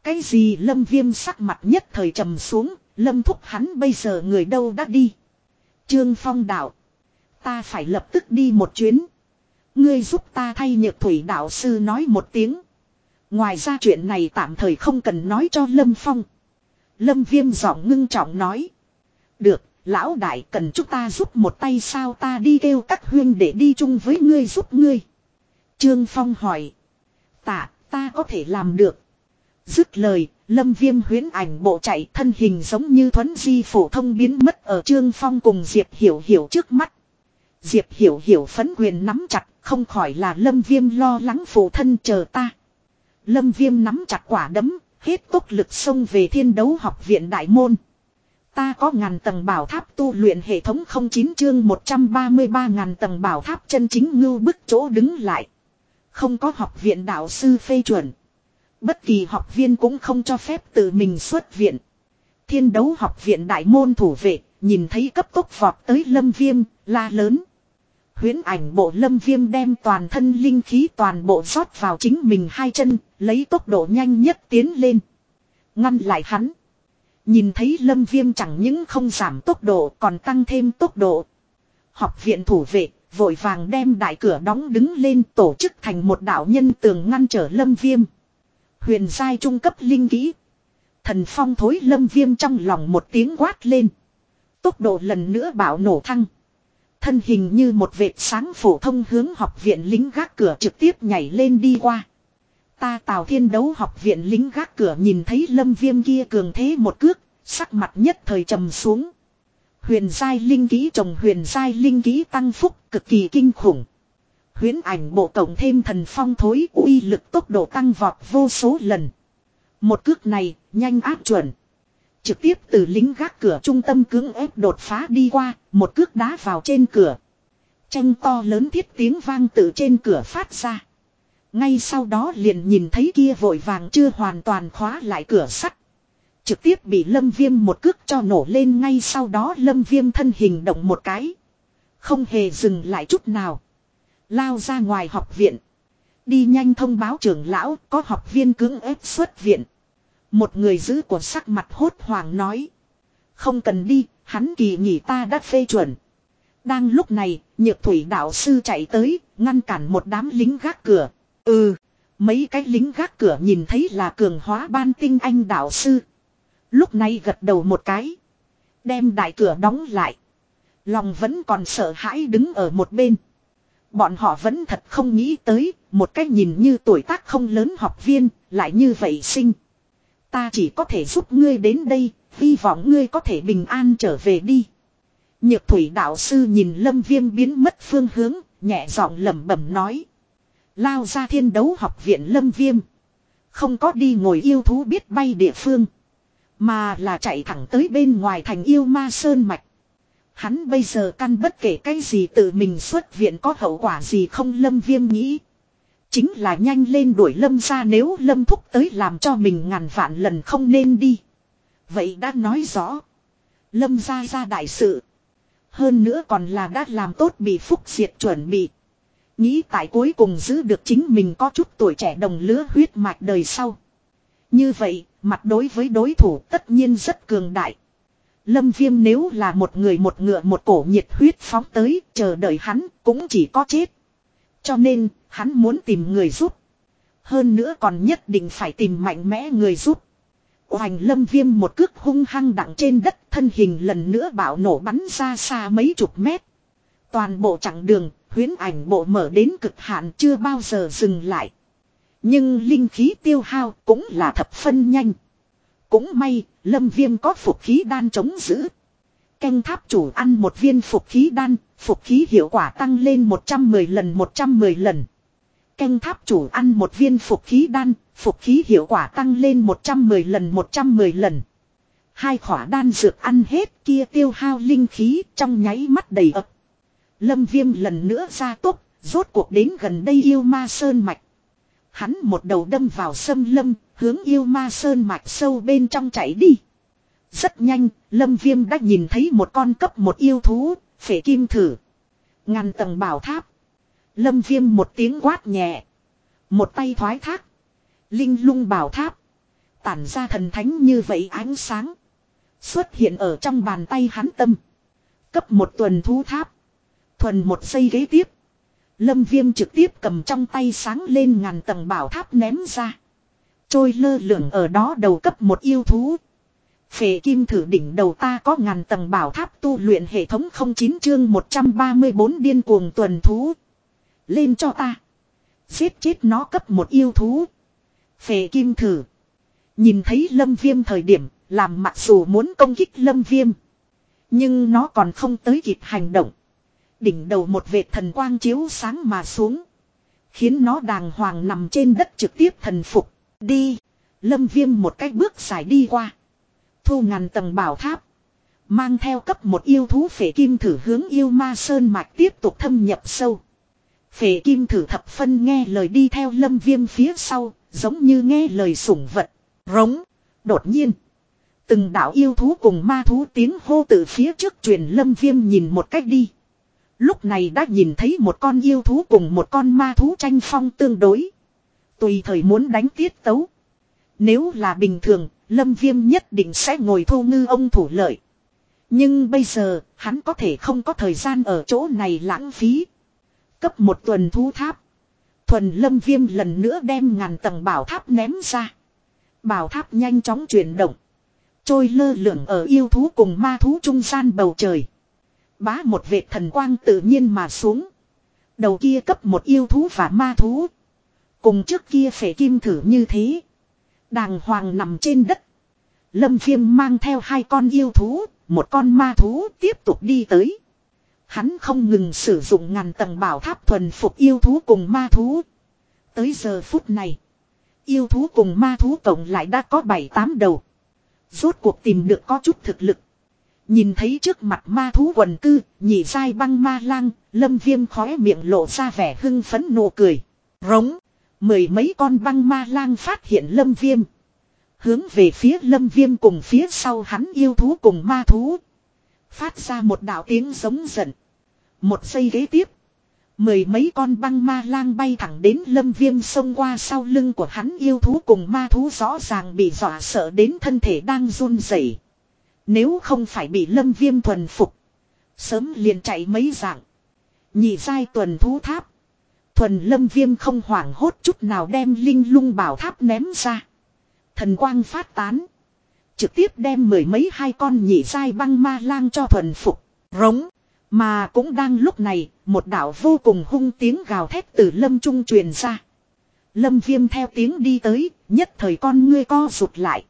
Cái gì lâm viêm sắc mặt nhất thời trầm xuống, lâm thúc hắn bây giờ người đâu đã đi. Trương Phong đạo. Ta phải lập tức đi một chuyến. Ngươi giúp ta thay nhược thủy đạo sư nói một tiếng. Ngoài ra chuyện này tạm thời không cần nói cho Lâm Phong. Lâm Viêm giọng ngưng trọng nói. Được, lão đại cần chúng ta giúp một tay sao ta đi kêu các huyên để đi chung với ngươi giúp ngươi. Trương Phong hỏi. Tạ, ta có thể làm được. Dứt lời, Lâm Viêm huyến ảnh bộ chạy thân hình giống như thuấn di phổ thông biến mất ở Trương Phong cùng Diệp Hiểu Hiểu trước mắt. Diệp Hiểu Hiểu phấn quyền nắm chặt, không khỏi là Lâm Viêm lo lắng phụ thân chờ ta. Lâm Viêm nắm chặt quả đấm, hết tốc lực xông về thiên đấu học viện đại môn. Ta có ngàn tầng bảo tháp tu luyện hệ thống 09 chương 133 ngàn tầng bảo tháp chân chính ngưu bức chỗ đứng lại. Không có học viện đạo sư phê chuẩn. Bất kỳ học viên cũng không cho phép tự mình xuất viện. Thiên đấu học viện đại môn thủ vệ, nhìn thấy cấp tốc vọt tới lâm viêm, la lớn. Huyến ảnh bộ lâm viêm đem toàn thân linh khí toàn bộ rót vào chính mình hai chân, lấy tốc độ nhanh nhất tiến lên. Ngăn lại hắn. Nhìn thấy lâm viêm chẳng những không giảm tốc độ còn tăng thêm tốc độ. Học viện thủ vệ, vội vàng đem đại cửa đóng đứng lên tổ chức thành một đảo nhân tường ngăn trở lâm viêm. Huyền giai trung cấp linh kỹ. Thần phong thối lâm viêm trong lòng một tiếng quát lên. Tốc độ lần nữa bảo nổ thăng. Thân hình như một vệt sáng phổ thông hướng học viện lính gác cửa trực tiếp nhảy lên đi qua. Ta tào thiên đấu học viện lính gác cửa nhìn thấy lâm viêm kia cường thế một cước, sắc mặt nhất thời trầm xuống. Huyền giai linh ký trồng huyền giai linh ký tăng phúc cực kỳ kinh khủng. Huyến ảnh bộ tổng thêm thần phong thối uy lực tốc độ tăng vọt vô số lần. Một cước này, nhanh áp chuẩn. Trực tiếp từ lính gác cửa trung tâm cưỡng ép đột phá đi qua, một cước đá vào trên cửa. Tranh to lớn thiết tiếng vang từ trên cửa phát ra. Ngay sau đó liền nhìn thấy kia vội vàng chưa hoàn toàn khóa lại cửa sắt. Trực tiếp bị lâm viêm một cước cho nổ lên ngay sau đó lâm viêm thân hình động một cái. Không hề dừng lại chút nào. Lao ra ngoài học viện. Đi nhanh thông báo trưởng lão có học viên cứng ép xuất viện. Một người giữ của sắc mặt hốt hoảng nói. Không cần đi, hắn kỳ nghỉ ta đã phê chuẩn. Đang lúc này, nhược thủy đạo sư chạy tới, ngăn cản một đám lính gác cửa. Ừ, mấy cái lính gác cửa nhìn thấy là cường hóa ban tinh anh đạo sư. Lúc này gật đầu một cái. Đem đại cửa đóng lại. Lòng vẫn còn sợ hãi đứng ở một bên. Bọn họ vẫn thật không nghĩ tới, một cách nhìn như tuổi tác không lớn học viên, lại như vậy sinh. Ta chỉ có thể giúp ngươi đến đây, hy vọng ngươi có thể bình an trở về đi. Nhược thủy đạo sư nhìn lâm viêm biến mất phương hướng, nhẹ giọng lẩm bẩm nói. Lao ra thiên đấu học viện lâm viêm. Không có đi ngồi yêu thú biết bay địa phương. Mà là chạy thẳng tới bên ngoài thành yêu ma sơn mạch. Hắn bây giờ căn bất kể cái gì tự mình xuất viện có hậu quả gì không lâm viêm nghĩ. Chính là nhanh lên đuổi lâm ra nếu lâm thúc tới làm cho mình ngàn vạn lần không nên đi. Vậy đã nói rõ. Lâm ra ra đại sự. Hơn nữa còn là đã làm tốt bị phúc diệt chuẩn bị. Nghĩ tại cuối cùng giữ được chính mình có chút tuổi trẻ đồng lứa huyết mạch đời sau. Như vậy, mặt đối với đối thủ tất nhiên rất cường đại. Lâm Viêm nếu là một người một ngựa một cổ nhiệt huyết phóng tới, chờ đợi hắn, cũng chỉ có chết. Cho nên, hắn muốn tìm người giúp. Hơn nữa còn nhất định phải tìm mạnh mẽ người giúp. Hoành lâm viêm một cước hung hăng đặng trên đất thân hình lần nữa bạo nổ bắn ra xa mấy chục mét. Toàn bộ chặng đường, huyến ảnh bộ mở đến cực hạn chưa bao giờ dừng lại. Nhưng linh khí tiêu hao cũng là thập phân nhanh. Cũng may, lâm viêm có phục khí đan chống giữ. Canh tháp chủ ăn một viên phục khí đan, phục khí hiệu quả tăng lên 110 lần 110 lần. Canh tháp chủ ăn một viên phục khí đan, phục khí hiệu quả tăng lên 110 lần 110 lần. Hai khỏa đan dược ăn hết kia tiêu hao linh khí trong nháy mắt đầy ập. Lâm viêm lần nữa ra tốc, rốt cuộc đến gần đây yêu ma sơn mạch. Hắn một đầu đâm vào sâm lâm, hướng yêu ma sơn mạch sâu bên trong chảy đi. Rất nhanh, lâm viêm đã nhìn thấy một con cấp một yêu thú, phể kim thử. Ngàn tầng bảo tháp. Lâm viêm một tiếng quát nhẹ. Một tay thoái thác. Linh lung bảo tháp. Tản ra thần thánh như vậy ánh sáng. Xuất hiện ở trong bàn tay hắn tâm. Cấp một tuần thú tháp. Thuần một giây ghế tiếp. Lâm viêm trực tiếp cầm trong tay sáng lên ngàn tầng bảo tháp ném ra. Trôi lơ lửng ở đó đầu cấp một yêu thú. Phệ kim thử đỉnh đầu ta có ngàn tầng bảo tháp tu luyện hệ thống 09 chương 134 điên cuồng tuần thú. Lên cho ta. Giết chết nó cấp một yêu thú. Phệ kim thử. Nhìn thấy lâm viêm thời điểm, làm mặc dù muốn công kích lâm viêm. Nhưng nó còn không tới kịp hành động. Đỉnh đầu một vệt thần quang chiếu sáng mà xuống. Khiến nó đàng hoàng nằm trên đất trực tiếp thần phục. Đi. Lâm viêm một cách bước xài đi qua. Thu ngàn tầng bảo tháp. Mang theo cấp một yêu thú phể kim thử hướng yêu ma sơn mạch tiếp tục thâm nhập sâu. Phể kim thử thập phân nghe lời đi theo lâm viêm phía sau, giống như nghe lời sủng vật. Rống. Đột nhiên. Từng đạo yêu thú cùng ma thú tiếng hô từ phía trước truyền lâm viêm nhìn một cách đi. Lúc này đã nhìn thấy một con yêu thú cùng một con ma thú tranh phong tương đối. Tùy thời muốn đánh tiết tấu. Nếu là bình thường, Lâm Viêm nhất định sẽ ngồi thu ngư ông thủ lợi. Nhưng bây giờ, hắn có thể không có thời gian ở chỗ này lãng phí. Cấp một tuần thú tháp. Thuần Lâm Viêm lần nữa đem ngàn tầng bảo tháp ném ra. Bảo tháp nhanh chóng chuyển động. Trôi lơ lửng ở yêu thú cùng ma thú trung gian bầu trời. Bá một vệt thần quang tự nhiên mà xuống. Đầu kia cấp một yêu thú và ma thú. Cùng trước kia phể kim thử như thế. Đàng hoàng nằm trên đất. Lâm viêm mang theo hai con yêu thú, một con ma thú tiếp tục đi tới. Hắn không ngừng sử dụng ngàn tầng bảo tháp thuần phục yêu thú cùng ma thú. Tới giờ phút này, yêu thú cùng ma thú tổng lại đã có 7-8 đầu. Rốt cuộc tìm được có chút thực lực. Nhìn thấy trước mặt ma thú quần cư, nhị sai băng ma lang, lâm viêm khóe miệng lộ ra vẻ hưng phấn nụ cười. Rống, mười mấy con băng ma lang phát hiện lâm viêm. Hướng về phía lâm viêm cùng phía sau hắn yêu thú cùng ma thú. Phát ra một đạo tiếng giống giận. Một giây ghế tiếp. Mười mấy con băng ma lang bay thẳng đến lâm viêm xông qua sau lưng của hắn yêu thú cùng ma thú rõ ràng bị dọa sợ đến thân thể đang run rẩy Nếu không phải bị lâm viêm thuần phục. Sớm liền chạy mấy dạng. Nhị dai tuần thú tháp. Thuần lâm viêm không hoảng hốt chút nào đem linh lung bảo tháp ném ra. Thần quang phát tán. Trực tiếp đem mười mấy hai con nhị sai băng ma lang cho thuần phục. Rống. Mà cũng đang lúc này, một đạo vô cùng hung tiếng gào thét từ lâm trung truyền ra. Lâm viêm theo tiếng đi tới, nhất thời con ngươi co rụt lại.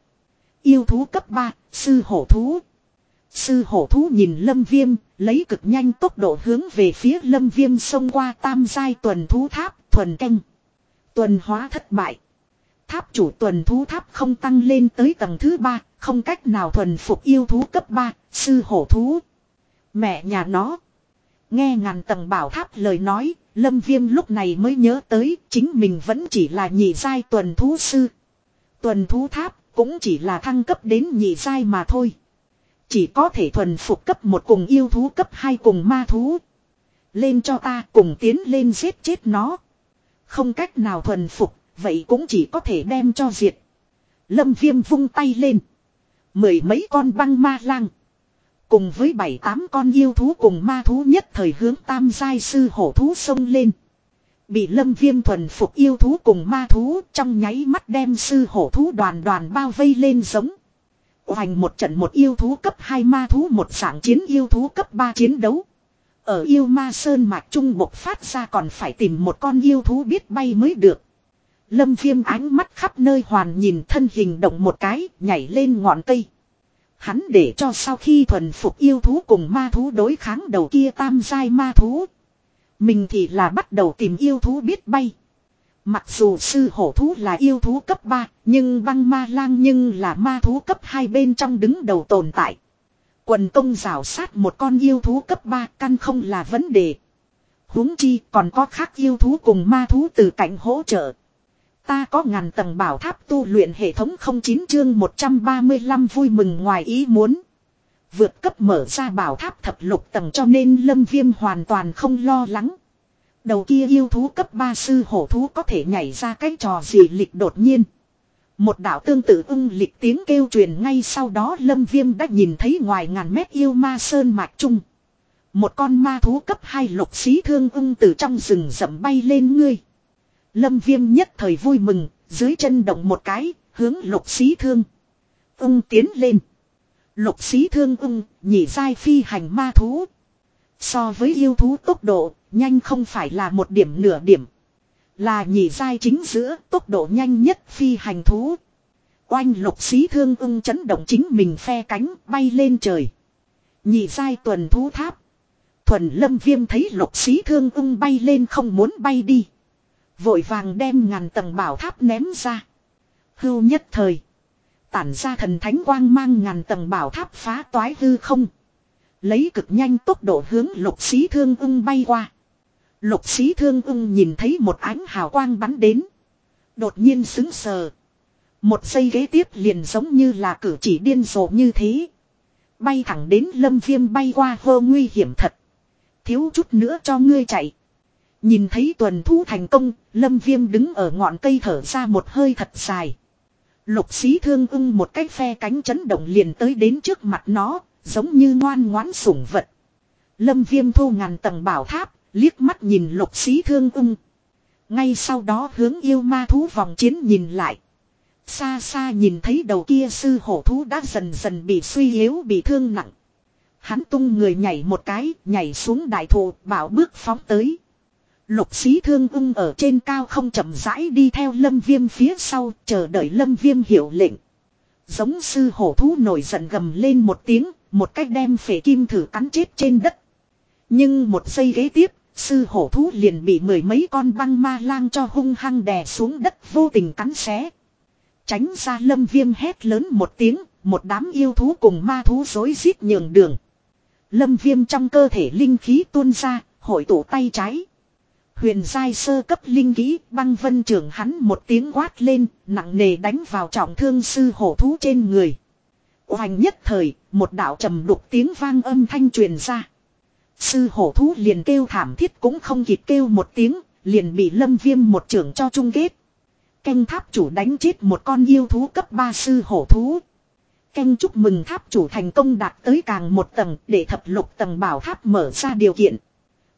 Yêu thú cấp 3, sư hổ thú. Sư hổ thú nhìn lâm viêm, lấy cực nhanh tốc độ hướng về phía lâm viêm xông qua tam giai tuần thú tháp, thuần canh. Tuần hóa thất bại. Tháp chủ tuần thú tháp không tăng lên tới tầng thứ 3, không cách nào thuần phục yêu thú cấp 3, sư hổ thú. Mẹ nhà nó. Nghe ngàn tầng bảo tháp lời nói, lâm viêm lúc này mới nhớ tới chính mình vẫn chỉ là nhị giai tuần thú sư. Tuần thú tháp cũng chỉ là thăng cấp đến nhị giai mà thôi. Chỉ có thể thuần phục cấp một cùng yêu thú cấp hai cùng ma thú. Lên cho ta cùng tiến lên giết chết nó. Không cách nào thuần phục, vậy cũng chỉ có thể đem cho diệt. Lâm viêm vung tay lên. Mười mấy con băng ma lang. Cùng với bảy tám con yêu thú cùng ma thú nhất thời hướng tam giai sư hổ thú sông lên. Bị lâm viêm thuần phục yêu thú cùng ma thú trong nháy mắt đem sư hổ thú đoàn đoàn bao vây lên giống. Hoành một trận một yêu thú cấp 2 ma thú một sảng chiến yêu thú cấp 3 chiến đấu. Ở yêu ma sơn mạch trung bộc phát ra còn phải tìm một con yêu thú biết bay mới được. Lâm viêm ánh mắt khắp nơi hoàn nhìn thân hình động một cái, nhảy lên ngọn cây. Hắn để cho sau khi thuần phục yêu thú cùng ma thú đối kháng đầu kia tam giai ma thú. Mình thì là bắt đầu tìm yêu thú biết bay. Mặc dù sư hổ thú là yêu thú cấp 3, nhưng băng ma lang nhưng là ma thú cấp 2 bên trong đứng đầu tồn tại. Quần công rào sát một con yêu thú cấp 3 căn không là vấn đề. huống chi còn có khác yêu thú cùng ma thú từ cạnh hỗ trợ. Ta có ngàn tầng bảo tháp tu luyện hệ thống 09 chương 135 vui mừng ngoài ý muốn. Vượt cấp mở ra bảo tháp thập lục tầng cho nên lâm viêm hoàn toàn không lo lắng. Đầu kia yêu thú cấp 3 sư hổ thú có thể nhảy ra cái trò gì lịch đột nhiên. Một đạo tương tự ưng lịch tiếng kêu truyền ngay sau đó lâm viêm đã nhìn thấy ngoài ngàn mét yêu ma sơn mạch trung. Một con ma thú cấp 2 lục xí thương ưng từ trong rừng rậm bay lên ngươi. Lâm viêm nhất thời vui mừng, dưới chân động một cái, hướng lục xí thương. Ưng tiến lên. Lục xí thương ưng, nhị dai phi hành ma thú. So với yêu thú tốc độ, nhanh không phải là một điểm nửa điểm. Là nhị dai chính giữa tốc độ nhanh nhất phi hành thú. Oanh lục xí thương ưng chấn động chính mình phe cánh bay lên trời. Nhị dai tuần thú tháp. Thuần lâm viêm thấy lục xí thương ưng bay lên không muốn bay đi. Vội vàng đem ngàn tầng bảo tháp ném ra. Hưu nhất thời. Tản ra thần thánh quang mang ngàn tầng bảo tháp phá toái hư không. Lấy cực nhanh tốc độ hướng lục xí thương ưng bay qua. Lục sĩ thương ưng nhìn thấy một ánh hào quang bắn đến. Đột nhiên xứng sờ. Một giây ghế tiếp liền giống như là cử chỉ điên rồ như thế. Bay thẳng đến lâm viêm bay qua hô nguy hiểm thật. Thiếu chút nữa cho ngươi chạy. Nhìn thấy tuần thu thành công, lâm viêm đứng ở ngọn cây thở ra một hơi thật dài. Lục sĩ thương ưng một cái phe cánh chấn động liền tới đến trước mặt nó, giống như ngoan ngoãn sủng vật. Lâm viêm thu ngàn tầng bảo tháp, liếc mắt nhìn lục xí thương ung Ngay sau đó hướng yêu ma thú vòng chiến nhìn lại. Xa xa nhìn thấy đầu kia sư hổ thú đã dần dần bị suy yếu bị thương nặng. Hắn tung người nhảy một cái, nhảy xuống đại thụ, bảo bước phóng tới. Lục xí thương ung ở trên cao không chậm rãi đi theo lâm viêm phía sau, chờ đợi lâm viêm hiểu lệnh. Giống sư hổ thú nổi giận gầm lên một tiếng, một cách đem phể kim thử cắn chết trên đất. Nhưng một giây ghế tiếp, sư hổ thú liền bị mười mấy con băng ma lang cho hung hăng đè xuống đất vô tình cắn xé. Tránh ra lâm viêm hét lớn một tiếng, một đám yêu thú cùng ma thú dối rít nhường đường. Lâm viêm trong cơ thể linh khí tuôn ra, hội tụ tay trái. Huyền giai sơ cấp linh khí băng vân trưởng hắn một tiếng quát lên, nặng nề đánh vào trọng thương sư hổ thú trên người. Hoành nhất thời, một đạo trầm đục tiếng vang âm thanh truyền ra. Sư hổ thú liền kêu thảm thiết cũng không kịp kêu một tiếng, liền bị lâm viêm một trưởng cho chung kết. Canh tháp chủ đánh chết một con yêu thú cấp 3 sư hổ thú. Canh chúc mừng tháp chủ thành công đạt tới càng một tầng để thập lục tầng bảo tháp mở ra điều kiện.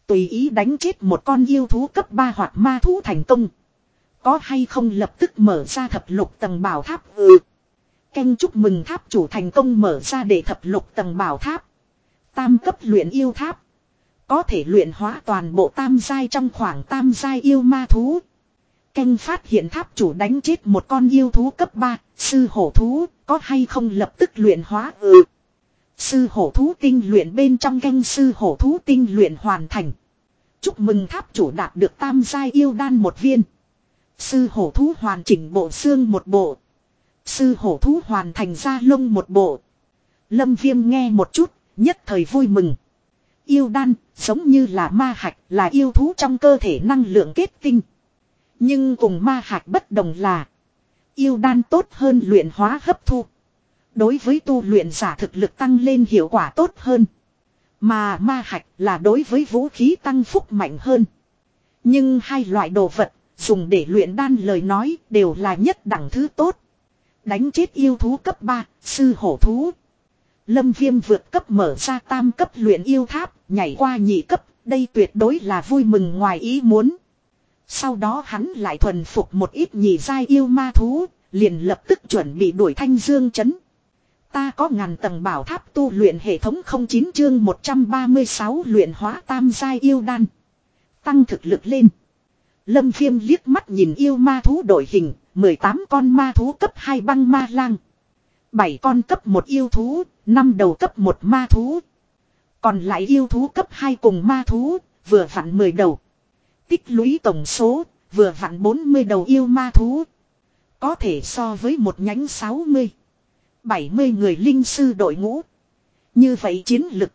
Tùy ý đánh chết một con yêu thú cấp 3 hoặc ma thú thành công. Có hay không lập tức mở ra thập lục tầng bảo tháp ừ. Canh chúc mừng tháp chủ thành công mở ra để thập lục tầng bảo tháp. Tam cấp luyện yêu tháp. Có thể luyện hóa toàn bộ tam giai trong khoảng tam giai yêu ma thú. Canh phát hiện tháp chủ đánh chết một con yêu thú cấp 3, sư hổ thú, có hay không lập tức luyện hóa ừ. Sư hổ thú tinh luyện bên trong canh sư hổ thú tinh luyện hoàn thành. Chúc mừng tháp chủ đạt được tam giai yêu đan một viên. Sư hổ thú hoàn chỉnh bộ xương một bộ. Sư hổ thú hoàn thành da lông một bộ. Lâm viêm nghe một chút, nhất thời vui mừng. Yêu đan, giống như là ma hạch, là yêu thú trong cơ thể năng lượng kết tinh. Nhưng cùng ma hạch bất đồng là Yêu đan tốt hơn luyện hóa hấp thu. Đối với tu luyện giả thực lực tăng lên hiệu quả tốt hơn. Mà ma hạch là đối với vũ khí tăng phúc mạnh hơn. Nhưng hai loại đồ vật Dùng để luyện đan lời nói đều là nhất đẳng thứ tốt. Đánh chết yêu thú cấp 3, sư hổ thú. Lâm viêm vượt cấp mở ra tam cấp luyện yêu tháp, nhảy qua nhị cấp, đây tuyệt đối là vui mừng ngoài ý muốn. Sau đó hắn lại thuần phục một ít nhị dai yêu ma thú, liền lập tức chuẩn bị đuổi thanh dương chấn. Ta có ngàn tầng bảo tháp tu luyện hệ thống 09 chương 136 luyện hóa tam giai yêu đan. Tăng thực lực lên. Lâm viêm liếc mắt nhìn yêu ma thú đổi hình, 18 con ma thú cấp 2 băng ma lang. 7 con cấp 1 yêu thú, năm đầu cấp 1 ma thú. Còn lại yêu thú cấp 2 cùng ma thú, vừa vặn 10 đầu. Tích lũy tổng số, vừa vặn 40 đầu yêu ma thú. Có thể so với một nhánh 60. 70 người linh sư đội ngũ. Như vậy chiến lực.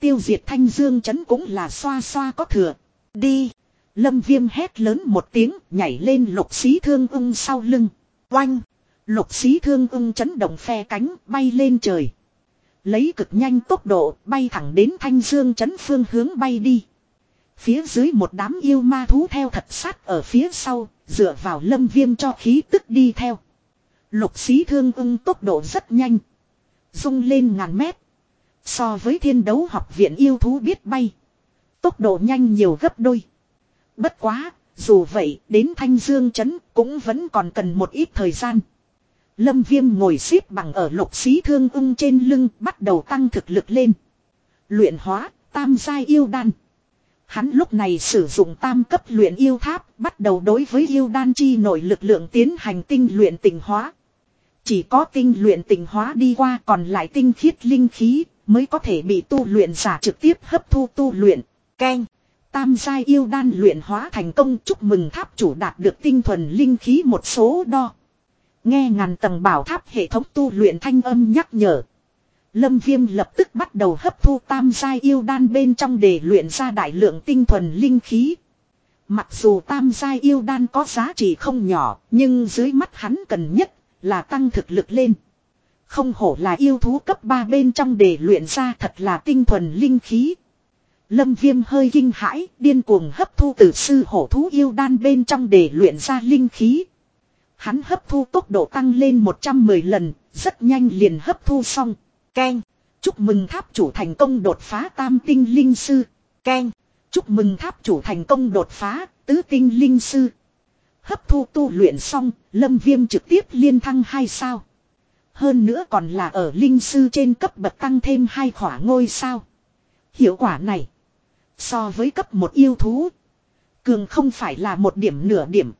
Tiêu diệt thanh dương chấn cũng là xoa xoa có thừa. Đi. Lâm viêm hét lớn một tiếng nhảy lên lục xí thương ưng sau lưng. Oanh! Lục xí thương ưng chấn động phe cánh bay lên trời. Lấy cực nhanh tốc độ bay thẳng đến thanh dương chấn phương hướng bay đi. Phía dưới một đám yêu ma thú theo thật sát ở phía sau, dựa vào lâm viêm cho khí tức đi theo. Lục xí thương ưng tốc độ rất nhanh. Dung lên ngàn mét. So với thiên đấu học viện yêu thú biết bay. Tốc độ nhanh nhiều gấp đôi. Bất quá, dù vậy, đến Thanh Dương Trấn cũng vẫn còn cần một ít thời gian. Lâm Viêm ngồi xếp bằng ở lục xí thương ưng trên lưng bắt đầu tăng thực lực lên. Luyện hóa, tam giai yêu đan. Hắn lúc này sử dụng tam cấp luyện yêu tháp, bắt đầu đối với yêu đan chi nội lực lượng tiến hành tinh luyện tình hóa. Chỉ có tinh luyện tình hóa đi qua còn lại tinh khiết linh khí, mới có thể bị tu luyện giả trực tiếp hấp thu tu luyện. Ken. Tam giai yêu đan luyện hóa thành công chúc mừng tháp chủ đạt được tinh thuần linh khí một số đo. Nghe ngàn tầng bảo tháp hệ thống tu luyện thanh âm nhắc nhở. Lâm Viêm lập tức bắt đầu hấp thu tam giai yêu đan bên trong để luyện ra đại lượng tinh thuần linh khí. Mặc dù tam giai yêu đan có giá trị không nhỏ, nhưng dưới mắt hắn cần nhất là tăng thực lực lên. Không hổ là yêu thú cấp 3 bên trong để luyện ra thật là tinh thuần linh khí. Lâm Viêm hơi kinh hãi, điên cuồng hấp thu từ sư hổ thú yêu đan bên trong để luyện ra linh khí. Hắn hấp thu tốc độ tăng lên 110 lần, rất nhanh liền hấp thu xong. Keng, Chúc mừng tháp chủ thành công đột phá tam tinh linh sư. Keng, Chúc mừng tháp chủ thành công đột phá tứ tinh linh sư. Hấp thu tu luyện xong, lâm viêm trực tiếp liên thăng hai sao. Hơn nữa còn là ở linh sư trên cấp bậc tăng thêm hai khỏa ngôi sao. Hiệu quả này. So với cấp một yêu thú. Cường không phải là một điểm nửa điểm.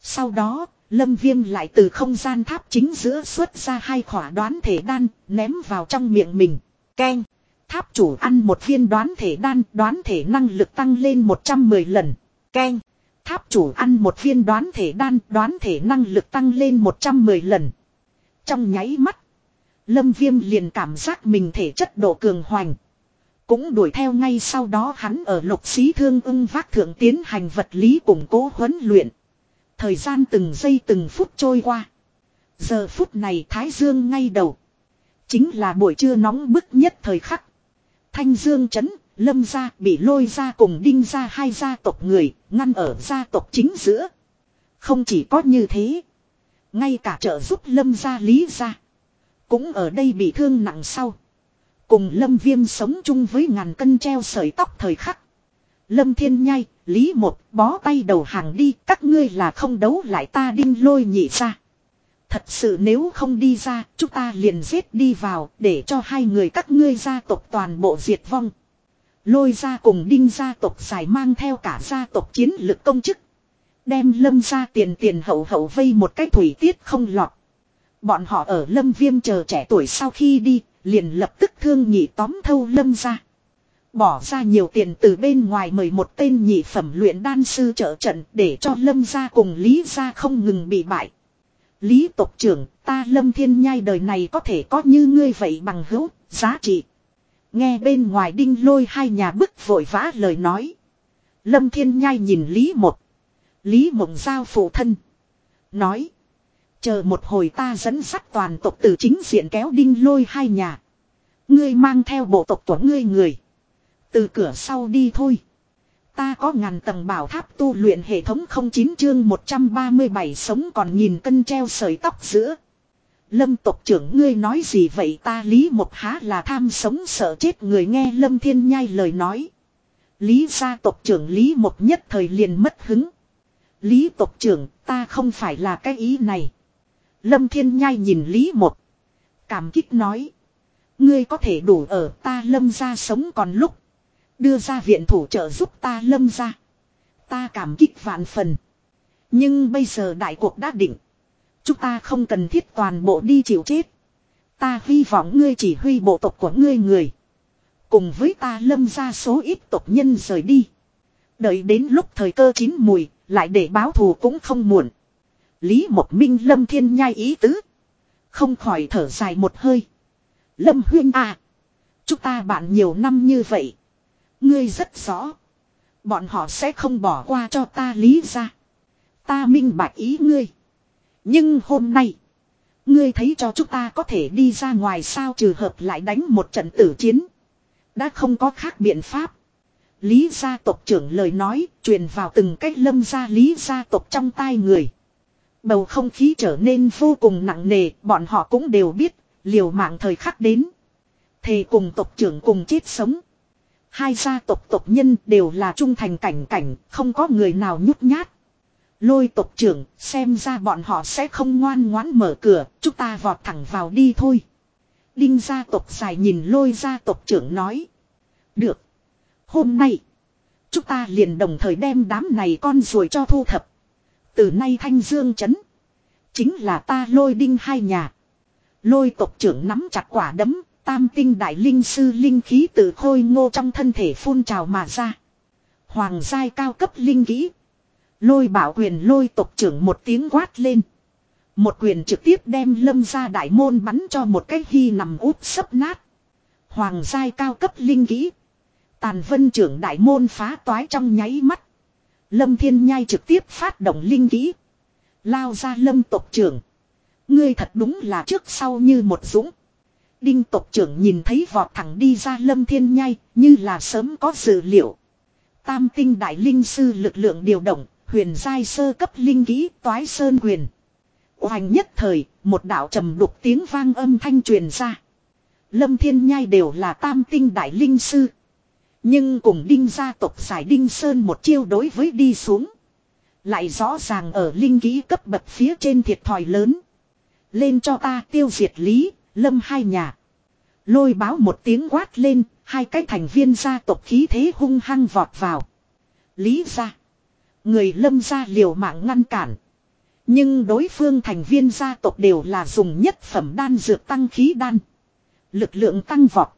Sau đó, Lâm Viêm lại từ không gian tháp chính giữa xuất ra hai khỏa đoán thể đan, ném vào trong miệng mình. Ken. Tháp chủ ăn một viên đoán thể đan, đoán thể năng lực tăng lên 110 lần. Ken. Tháp chủ ăn một viên đoán thể đan, đoán thể năng lực tăng lên 110 lần. Trong nháy mắt, Lâm Viêm liền cảm giác mình thể chất độ cường hoành. Cũng đuổi theo ngay sau đó hắn ở lục xí thương ưng vác thượng tiến hành vật lý củng cố huấn luyện. Thời gian từng giây từng phút trôi qua. Giờ phút này Thái Dương ngay đầu. Chính là buổi trưa nóng bức nhất thời khắc. Thanh Dương chấn, lâm gia bị lôi ra cùng đinh ra hai gia tộc người, ngăn ở gia tộc chính giữa. Không chỉ có như thế. Ngay cả trợ giúp lâm gia lý gia. Cũng ở đây bị thương nặng sau. Cùng lâm viêm sống chung với ngàn cân treo sợi tóc thời khắc. Lâm thiên nhai, lý một, bó tay đầu hàng đi, các ngươi là không đấu lại ta đinh lôi nhị ra. Thật sự nếu không đi ra, chúng ta liền giết đi vào, để cho hai người các ngươi gia tộc toàn bộ diệt vong. Lôi ra cùng đinh gia tộc giải mang theo cả gia tộc chiến lực công chức. Đem lâm ra tiền tiền hậu hậu vây một cái thủy tiết không lọt. Bọn họ ở lâm viêm chờ trẻ tuổi sau khi đi, liền lập tức thương nhị tóm thâu lâm ra. Bỏ ra nhiều tiền từ bên ngoài mời một tên nhị phẩm luyện đan sư trợ trận để cho lâm gia cùng lý gia không ngừng bị bại. Lý tộc trưởng, ta lâm thiên nhai đời này có thể có như ngươi vậy bằng hữu, giá trị. Nghe bên ngoài đinh lôi hai nhà bức vội vã lời nói. Lâm thiên nhai nhìn Lý một. Lý mộng giao phụ thân. Nói. Chờ một hồi ta dẫn sắt toàn tộc từ chính diện kéo đinh lôi hai nhà. Ngươi mang theo bộ tộc của ngươi người. Từ cửa sau đi thôi. Ta có ngàn tầng bảo tháp tu luyện hệ thống không chín chương 137 sống còn nhìn cân treo sợi tóc giữa. Lâm tộc trưởng ngươi nói gì vậy ta Lý Một Há là tham sống sợ chết người nghe Lâm Thiên Nhai lời nói. Lý gia tộc trưởng Lý Một nhất thời liền mất hứng. Lý tộc trưởng, ta không phải là cái ý này. Lâm Thiên Nhai nhìn Lý Một. Cảm kích nói. Ngươi có thể đủ ở ta lâm gia sống còn lúc. Đưa ra viện thủ trợ giúp ta lâm ra. Ta cảm kích vạn phần. Nhưng bây giờ đại cuộc đã định. Chúng ta không cần thiết toàn bộ đi chịu chết. Ta hy vọng ngươi chỉ huy bộ tộc của ngươi người. Cùng với ta lâm ra số ít tộc nhân rời đi. Đợi đến lúc thời cơ chín mùi, lại để báo thù cũng không muộn. Lý một minh lâm thiên nhai ý tứ. Không khỏi thở dài một hơi. Lâm huyên à. Chúng ta bạn nhiều năm như vậy. Ngươi rất rõ. Bọn họ sẽ không bỏ qua cho ta lý ra. Ta minh bạch ý ngươi. Nhưng hôm nay. Ngươi thấy cho chúng ta có thể đi ra ngoài sao trừ hợp lại đánh một trận tử chiến. Đã không có khác biện pháp. Lý gia tộc trưởng lời nói truyền vào từng cách lâm gia lý gia tộc trong tai người. Bầu không khí trở nên vô cùng nặng nề, bọn họ cũng đều biết, liều mạng thời khắc đến. Thề cùng tộc trưởng cùng chết sống. Hai gia tộc tộc nhân đều là trung thành cảnh cảnh, không có người nào nhút nhát. Lôi tộc trưởng, xem ra bọn họ sẽ không ngoan ngoãn mở cửa, chúng ta vọt thẳng vào đi thôi. Đinh gia tộc dài nhìn lôi gia tộc trưởng nói. Được. Hôm nay, chúng ta liền đồng thời đem đám này con ruồi cho thu thập. Từ nay thanh dương chấn. Chính là ta lôi đinh hai nhà. Lôi tộc trưởng nắm chặt quả đấm, tam tinh đại linh sư linh khí từ khôi ngô trong thân thể phun trào mà ra. Hoàng giai cao cấp linh kỹ. Lôi bảo quyền lôi tộc trưởng một tiếng quát lên. Một quyền trực tiếp đem lâm ra đại môn bắn cho một cái hy nằm úp sấp nát. Hoàng giai cao cấp linh kỹ. Tàn vân trưởng đại môn phá toái trong nháy mắt. Lâm thiên nhai trực tiếp phát động linh kỹ. Lao ra lâm tộc trưởng. Ngươi thật đúng là trước sau như một dũng. Đinh tộc trưởng nhìn thấy vọt thẳng đi ra lâm thiên nhai như là sớm có dự liệu. Tam tinh đại linh sư lực lượng điều động, huyền giai sơ cấp linh kỹ toái sơn huyền. Hoành nhất thời, một đạo trầm đục tiếng vang âm thanh truyền ra. Lâm thiên nhai đều là tam tinh đại linh sư. Nhưng cùng đinh gia tộc giải đinh sơn một chiêu đối với đi xuống. Lại rõ ràng ở linh kỹ cấp bậc phía trên thiệt thòi lớn. Lên cho ta tiêu diệt lý, lâm hai nhà. Lôi báo một tiếng quát lên, hai cái thành viên gia tộc khí thế hung hăng vọt vào. Lý ra. Người lâm ra liều mạng ngăn cản. Nhưng đối phương thành viên gia tộc đều là dùng nhất phẩm đan dược tăng khí đan. Lực lượng tăng vọt.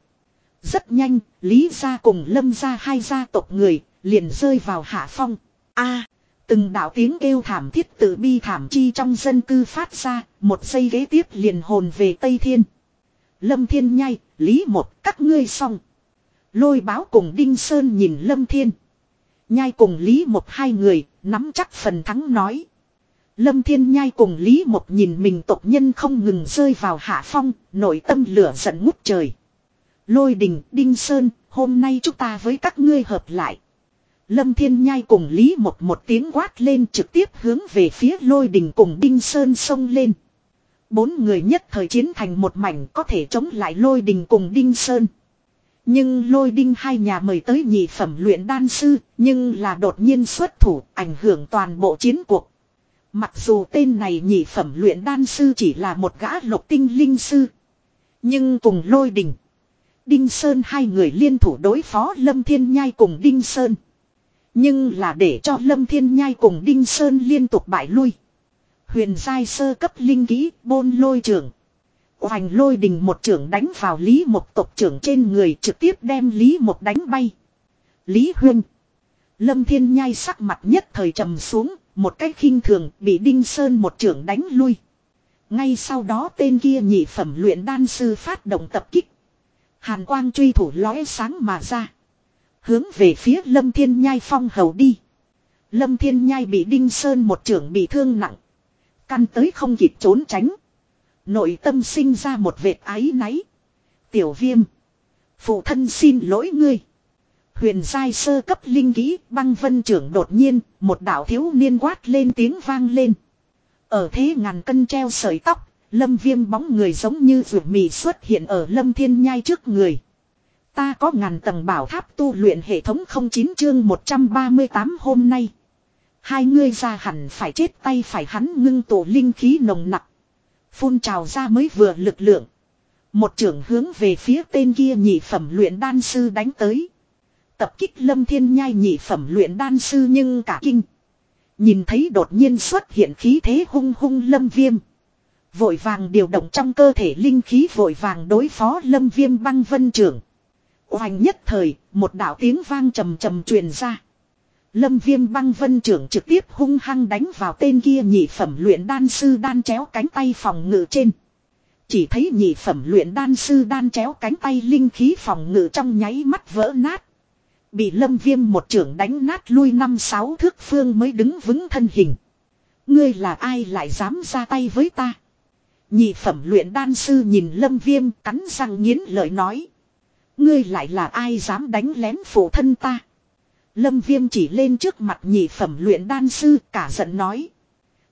Rất nhanh, Lý gia cùng Lâm gia hai gia tộc người, liền rơi vào hạ phong. a từng đạo tiếng kêu thảm thiết tự bi thảm chi trong dân cư phát ra, một giây ghế tiếp liền hồn về Tây Thiên. Lâm Thiên nhai, Lý một các ngươi xong. Lôi báo cùng Đinh Sơn nhìn Lâm Thiên. Nhai cùng Lý một hai người, nắm chắc phần thắng nói. Lâm Thiên Nhai cùng Lý một nhìn mình tộc nhân không ngừng rơi vào hạ phong, nội tâm lửa giận ngút trời. Lôi đình, Đinh Sơn, hôm nay chúng ta với các ngươi hợp lại. Lâm Thiên Nhai cùng Lý một một tiếng quát lên trực tiếp hướng về phía lôi đình cùng Đinh Sơn xông lên. Bốn người nhất thời chiến thành một mảnh có thể chống lại lôi đình cùng Đinh Sơn. Nhưng lôi đinh hai nhà mời tới nhị phẩm luyện đan sư, nhưng là đột nhiên xuất thủ, ảnh hưởng toàn bộ chiến cuộc. Mặc dù tên này nhị phẩm luyện đan sư chỉ là một gã lục tinh linh sư. Nhưng cùng lôi đình. Đinh Sơn hai người liên thủ đối phó Lâm Thiên Nhai cùng Đinh Sơn. Nhưng là để cho Lâm Thiên Nhai cùng Đinh Sơn liên tục bại lui. Huyền giai sơ cấp linh kỹ bôn lôi trưởng. Hoành lôi đình một trưởng đánh vào Lý một tộc trưởng trên người trực tiếp đem Lý một đánh bay. Lý Huyên. Lâm Thiên Nhai sắc mặt nhất thời trầm xuống, một cách khinh thường bị Đinh Sơn một trưởng đánh lui. Ngay sau đó tên kia nhị phẩm luyện đan sư phát động tập kích. Hàn quang truy thủ lóe sáng mà ra. Hướng về phía Lâm Thiên Nhai phong hầu đi. Lâm Thiên Nhai bị Đinh Sơn một trưởng bị thương nặng. Căn tới không kịp trốn tránh. Nội tâm sinh ra một vệt áy náy. Tiểu viêm. Phụ thân xin lỗi ngươi. Huyền giai sơ cấp linh kỹ băng vân trưởng đột nhiên, một đạo thiếu niên quát lên tiếng vang lên. Ở thế ngàn cân treo sợi tóc, lâm viêm bóng người giống như ruột mì xuất hiện ở lâm thiên nhai trước người. Ta có ngàn tầng bảo tháp tu luyện hệ thống 09 chương 138 hôm nay. Hai ngươi ra hẳn phải chết tay phải hắn ngưng tổ linh khí nồng nặc Phun trào ra mới vừa lực lượng. Một trưởng hướng về phía tên kia nhị phẩm luyện đan sư đánh tới. Tập kích lâm thiên nhai nhị phẩm luyện đan sư nhưng cả kinh. Nhìn thấy đột nhiên xuất hiện khí thế hung hung lâm viêm. Vội vàng điều động trong cơ thể linh khí vội vàng đối phó lâm viêm băng vân trưởng. Hoành nhất thời, một đạo tiếng vang trầm trầm truyền ra. Lâm viêm băng vân trưởng trực tiếp hung hăng đánh vào tên kia nhị phẩm luyện đan sư đan chéo cánh tay phòng ngự trên. Chỉ thấy nhị phẩm luyện đan sư đan chéo cánh tay linh khí phòng ngự trong nháy mắt vỡ nát. Bị lâm viêm một trưởng đánh nát lui năm sáu thước phương mới đứng vững thân hình. Ngươi là ai lại dám ra tay với ta? Nhị phẩm luyện đan sư nhìn lâm viêm cắn răng nghiến lời nói. Ngươi lại là ai dám đánh lén phụ thân ta? Lâm viêm chỉ lên trước mặt nhị phẩm luyện đan sư, cả giận nói.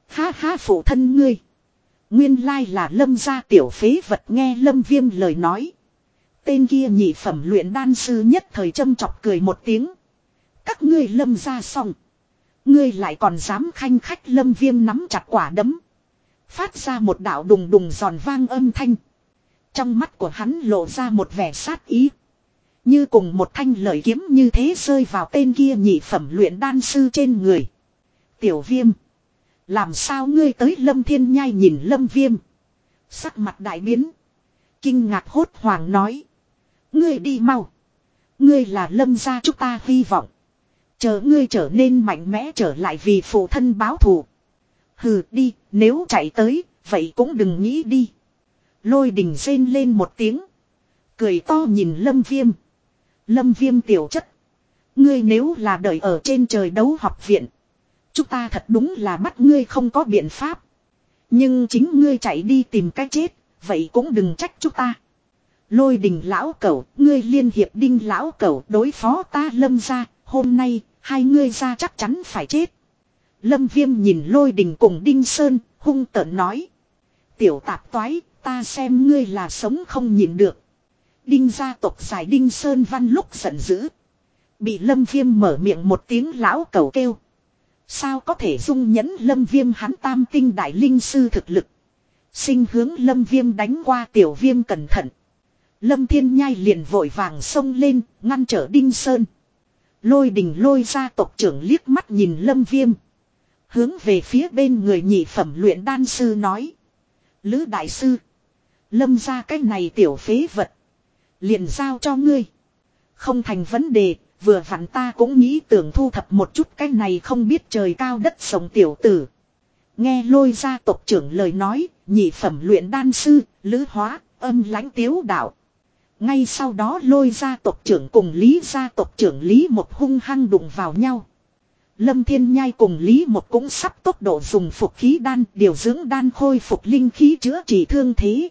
Ha ha phụ thân ngươi. Nguyên lai là lâm gia tiểu phế vật nghe lâm viêm lời nói. Tên kia nhị phẩm luyện đan sư nhất thời châm chọc cười một tiếng. Các ngươi lâm ra xong. Ngươi lại còn dám khanh khách lâm viêm nắm chặt quả đấm. Phát ra một đạo đùng đùng giòn vang âm thanh. Trong mắt của hắn lộ ra một vẻ sát ý. Như cùng một thanh lợi kiếm như thế rơi vào tên kia nhị phẩm luyện đan sư trên người. Tiểu viêm. Làm sao ngươi tới lâm thiên nhai nhìn lâm viêm. Sắc mặt đại biến. Kinh ngạc hốt hoàng nói. Ngươi đi mau. Ngươi là lâm gia chúng ta hy vọng. Chờ ngươi trở nên mạnh mẽ trở lại vì phụ thân báo thù. Hừ đi, nếu chạy tới, vậy cũng đừng nghĩ đi. Lôi đình rên lên một tiếng. Cười to nhìn lâm viêm. Lâm viêm tiểu chất. Ngươi nếu là đợi ở trên trời đấu học viện. Chúng ta thật đúng là bắt ngươi không có biện pháp. Nhưng chính ngươi chạy đi tìm cách chết, vậy cũng đừng trách chúng ta. Lôi đình lão cẩu, ngươi liên hiệp đinh lão cẩu đối phó ta lâm ra, hôm nay, hai ngươi ra chắc chắn phải chết. Lâm viêm nhìn lôi đình cùng đinh sơn, hung tợn nói. Tiểu tạp toái, ta xem ngươi là sống không nhịn được. Đinh gia tộc giải đinh sơn văn lúc giận dữ. Bị lâm viêm mở miệng một tiếng lão cầu kêu. Sao có thể dung nhẫn lâm viêm hắn tam tinh đại linh sư thực lực. Sinh hướng lâm viêm đánh qua tiểu viêm cẩn thận. Lâm Thiên Nhai liền vội vàng xông lên, ngăn trở Đinh Sơn. Lôi đình lôi ra tộc trưởng liếc mắt nhìn Lâm Viêm. Hướng về phía bên người nhị phẩm luyện đan sư nói. Lữ đại sư. Lâm ra cái này tiểu phế vật. Liền giao cho ngươi. Không thành vấn đề, vừa vặn ta cũng nghĩ tưởng thu thập một chút cái này không biết trời cao đất sống tiểu tử. Nghe lôi ra tộc trưởng lời nói, nhị phẩm luyện đan sư, lữ hóa, âm lãnh tiếu đạo. Ngay sau đó lôi ra tộc trưởng cùng Lý gia tộc trưởng Lý một hung hăng đụng vào nhau. Lâm Thiên Nhai cùng Lý một cũng sắp tốc độ dùng phục khí đan điều dưỡng đan khôi phục linh khí chữa trị thương thế.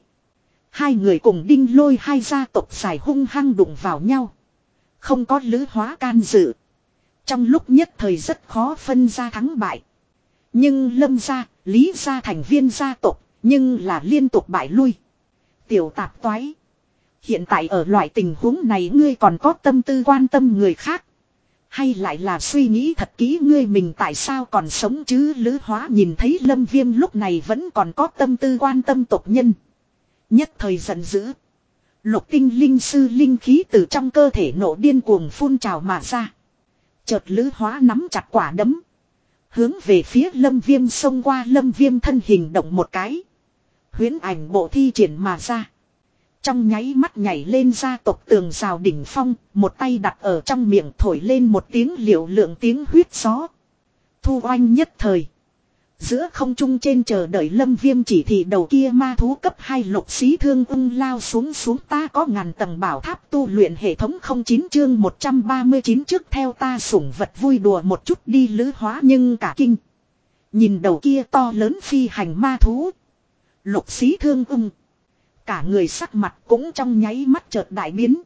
Hai người cùng đinh lôi hai gia tộc xài hung hăng đụng vào nhau. Không có lữ hóa can dự. Trong lúc nhất thời rất khó phân ra thắng bại. Nhưng lâm gia, lý gia thành viên gia tộc, nhưng là liên tục bại lui. Tiểu tạp toái. Hiện tại ở loại tình huống này ngươi còn có tâm tư quan tâm người khác. Hay lại là suy nghĩ thật kỹ ngươi mình tại sao còn sống chứ lữ hóa nhìn thấy lâm viêm lúc này vẫn còn có tâm tư quan tâm tộc nhân. Nhất thời giận dữ. Lục tinh linh sư linh khí từ trong cơ thể nổ điên cuồng phun trào mà ra. Chợt lữ hóa nắm chặt quả đấm. Hướng về phía lâm viêm xông qua lâm viêm thân hình động một cái. Huyến ảnh bộ thi triển mà ra. Trong nháy mắt nhảy lên ra tộc tường rào đỉnh phong, một tay đặt ở trong miệng thổi lên một tiếng liệu lượng tiếng huyết gió. Thu oanh nhất thời. Giữa không trung trên chờ đợi lâm viêm chỉ thị đầu kia ma thú cấp 2 lục xí thương ung lao xuống xuống ta có ngàn tầng bảo tháp tu luyện hệ thống 09 chương 139 trước theo ta sủng vật vui đùa một chút đi lứ hóa nhưng cả kinh. Nhìn đầu kia to lớn phi hành ma thú. Lục xí thương ung. Cả người sắc mặt cũng trong nháy mắt chợt đại biến.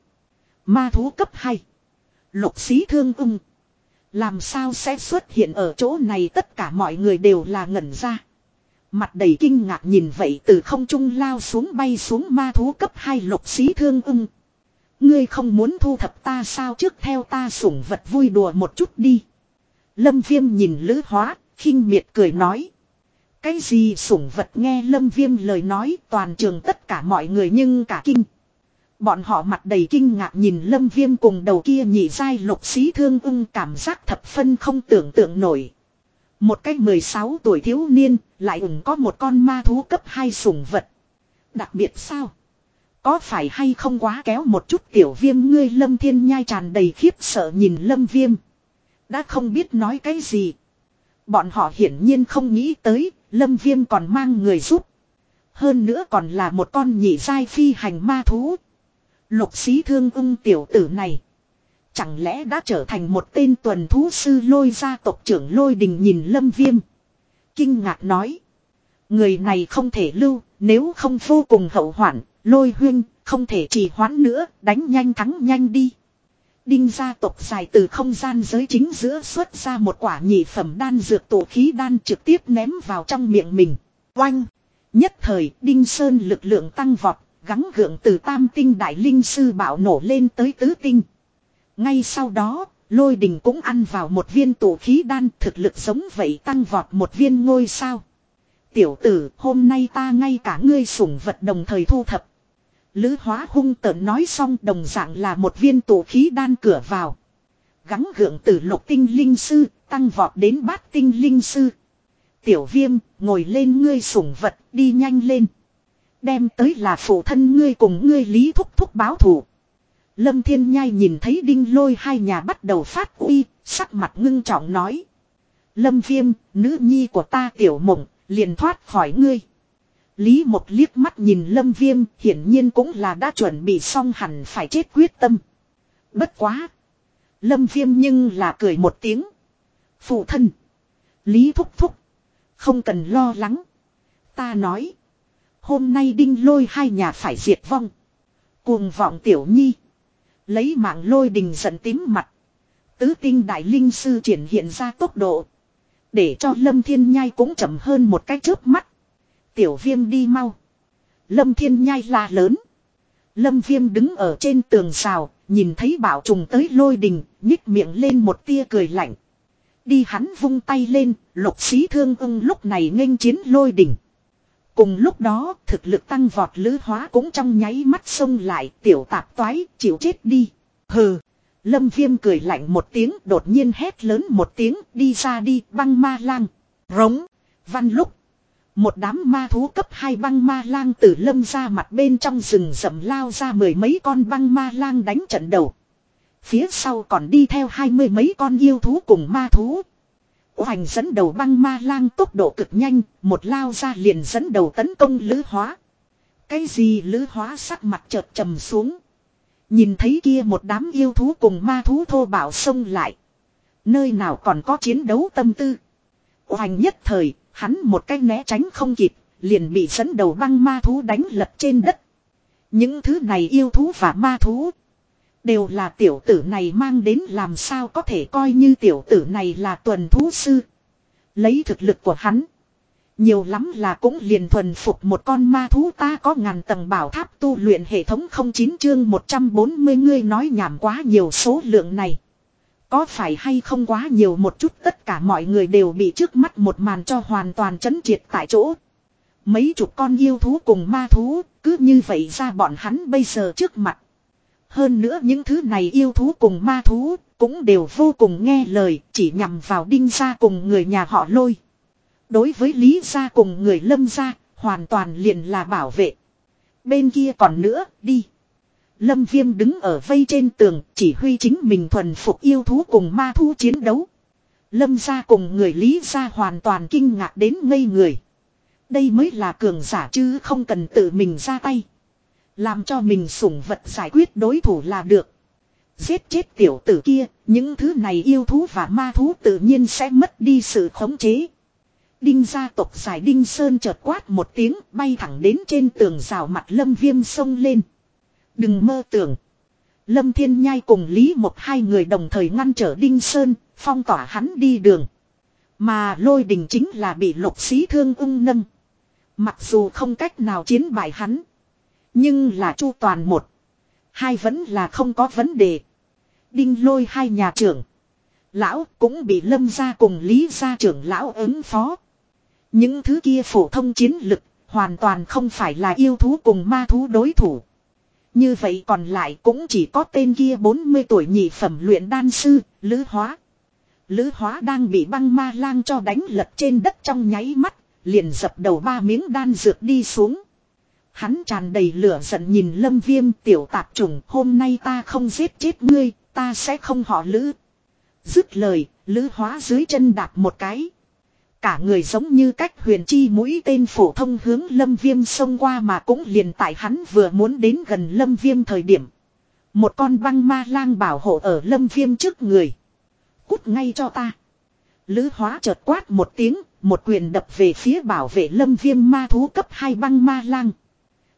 Ma thú cấp 2. Lục xí thương ung. Làm sao sẽ xuất hiện ở chỗ này tất cả mọi người đều là ngẩn ra. Mặt đầy kinh ngạc nhìn vậy từ không trung lao xuống bay xuống ma thú cấp 2 lục xí thương ung. Ngươi không muốn thu thập ta sao trước theo ta sủng vật vui đùa một chút đi. Lâm viêm nhìn lữ hóa, khinh miệt cười nói. Cái gì sủng vật nghe lâm viêm lời nói toàn trường tất cả mọi người nhưng cả kinh. Bọn họ mặt đầy kinh ngạc nhìn lâm viêm cùng đầu kia nhị dai lục xí thương ưng cảm giác thập phân không tưởng tượng nổi. Một cách 16 tuổi thiếu niên, lại ủng có một con ma thú cấp 2 sủng vật. Đặc biệt sao? Có phải hay không quá kéo một chút tiểu viêm ngươi lâm thiên nhai tràn đầy khiếp sợ nhìn lâm viêm. Đã không biết nói cái gì. Bọn họ hiển nhiên không nghĩ tới, Lâm Viêm còn mang người giúp. Hơn nữa còn là một con nhị dai phi hành ma thú. Lục sĩ thương ung tiểu tử này. Chẳng lẽ đã trở thành một tên tuần thú sư lôi gia tộc trưởng lôi đình nhìn lâm viêm. Kinh ngạc nói. Người này không thể lưu, nếu không vô cùng hậu hoạn, lôi huyên, không thể trì hoãn nữa, đánh nhanh thắng nhanh đi. Đinh gia tộc dài từ không gian giới chính giữa xuất ra một quả nhị phẩm đan dược tổ khí đan trực tiếp ném vào trong miệng mình. Oanh! Nhất thời, Đinh Sơn lực lượng tăng vọt, gắng gượng từ tam tinh đại linh sư bảo nổ lên tới tứ tinh. Ngay sau đó, lôi đình cũng ăn vào một viên tổ khí đan thực lực giống vậy tăng vọt một viên ngôi sao. Tiểu tử, hôm nay ta ngay cả ngươi sủng vật đồng thời thu thập. Lữ hóa hung tợn nói xong đồng dạng là một viên tổ khí đan cửa vào. Gắng gượng từ lục tinh linh sư, tăng vọt đến bát tinh linh sư. Tiểu viêm, ngồi lên ngươi sủng vật, đi nhanh lên. Đem tới là phụ thân ngươi cùng ngươi lý thúc thúc báo thù Lâm Thiên Nhai nhìn thấy đinh lôi hai nhà bắt đầu phát uy, sắc mặt ngưng trọng nói. Lâm Viêm, nữ nhi của ta tiểu mộng, liền thoát khỏi ngươi. Lý một liếc mắt nhìn Lâm Viêm, hiển nhiên cũng là đã chuẩn bị xong hẳn phải chết quyết tâm. Bất quá. Lâm Viêm nhưng là cười một tiếng. Phụ thân. Lý thúc thúc. Không cần lo lắng. Ta nói. Hôm nay đinh lôi hai nhà phải diệt vong. Cuồng vọng tiểu nhi. Lấy mạng lôi đình giận tím mặt. Tứ tinh đại linh sư triển hiện ra tốc độ. Để cho lâm thiên nhai cũng chậm hơn một cái chớp mắt. Tiểu viêm đi mau. Lâm thiên nhai la lớn. Lâm viêm đứng ở trên tường xào, nhìn thấy bảo trùng tới lôi đình, nhích miệng lên một tia cười lạnh. Đi hắn vung tay lên, lục xí thương ưng lúc này nghênh chiến lôi đình Cùng lúc đó, thực lực tăng vọt lữ hóa cũng trong nháy mắt xông lại, tiểu tạp toái, chịu chết đi. Hừ. Lâm viêm cười lạnh một tiếng, đột nhiên hét lớn một tiếng, đi ra đi, băng ma lang. Rống. Văn lúc. Một đám ma thú cấp hai băng ma lang từ lâm ra mặt bên trong rừng rậm lao ra mười mấy con băng ma lang đánh trận đầu. Phía sau còn đi theo hai mươi mấy con yêu thú cùng ma thú. Hoành dẫn đầu băng ma lang tốc độ cực nhanh, một lao ra liền dẫn đầu tấn công lữ hóa. Cái gì lữ hóa sắc mặt chợt trầm xuống. Nhìn thấy kia một đám yêu thú cùng ma thú thô bảo xông lại. Nơi nào còn có chiến đấu tâm tư. Hoành nhất thời, hắn một cái né tránh không kịp, liền bị dẫn đầu băng ma thú đánh lật trên đất. Những thứ này yêu thú và ma thú Đều là tiểu tử này mang đến làm sao có thể coi như tiểu tử này là tuần thú sư. Lấy thực lực của hắn. Nhiều lắm là cũng liền thuần phục một con ma thú ta có ngàn tầng bảo tháp tu luyện hệ thống không chín chương 140 ngươi nói nhảm quá nhiều số lượng này. Có phải hay không quá nhiều một chút tất cả mọi người đều bị trước mắt một màn cho hoàn toàn chấn triệt tại chỗ. Mấy chục con yêu thú cùng ma thú, cứ như vậy ra bọn hắn bây giờ trước mặt. Hơn nữa những thứ này yêu thú cùng ma thú cũng đều vô cùng nghe lời, chỉ nhằm vào đinh gia cùng người nhà họ lôi. Đối với lý gia cùng người lâm gia, hoàn toàn liền là bảo vệ. Bên kia còn nữa, đi. Lâm viêm đứng ở vây trên tường, chỉ huy chính mình thuần phục yêu thú cùng ma thú chiến đấu. Lâm gia cùng người lý gia hoàn toàn kinh ngạc đến ngây người. Đây mới là cường giả chứ không cần tự mình ra tay. Làm cho mình sủng vật giải quyết đối thủ là được. Giết chết tiểu tử kia, những thứ này yêu thú và ma thú tự nhiên sẽ mất đi sự khống chế. Đinh gia tộc giải đinh sơn chợt quát một tiếng bay thẳng đến trên tường rào mặt lâm viêm sông lên. Đừng mơ tưởng. Lâm thiên nhai cùng Lý một hai người đồng thời ngăn trở đinh sơn, phong tỏa hắn đi đường. Mà lôi đình chính là bị lục xí thương ung nâng. Mặc dù không cách nào chiến bại hắn. Nhưng là chu toàn một. Hai vẫn là không có vấn đề. Đinh lôi hai nhà trưởng. Lão cũng bị lâm ra cùng lý gia trưởng lão ứng phó. Những thứ kia phổ thông chiến lực hoàn toàn không phải là yêu thú cùng ma thú đối thủ. Như vậy còn lại cũng chỉ có tên kia 40 tuổi nhị phẩm luyện đan sư, Lữ Hóa. Lữ Hóa đang bị băng ma lang cho đánh lật trên đất trong nháy mắt, liền dập đầu ba miếng đan dược đi xuống. Hắn tràn đầy lửa giận nhìn lâm viêm tiểu tạp trùng hôm nay ta không giết chết ngươi, ta sẽ không họ lữ. Dứt lời, lữ hóa dưới chân đạp một cái. Cả người giống như cách huyền chi mũi tên phổ thông hướng lâm viêm xông qua mà cũng liền tại hắn vừa muốn đến gần lâm viêm thời điểm. Một con băng ma lang bảo hộ ở lâm viêm trước người. Cút ngay cho ta. Lữ hóa chợt quát một tiếng, một quyền đập về phía bảo vệ lâm viêm ma thú cấp 2 băng ma lang.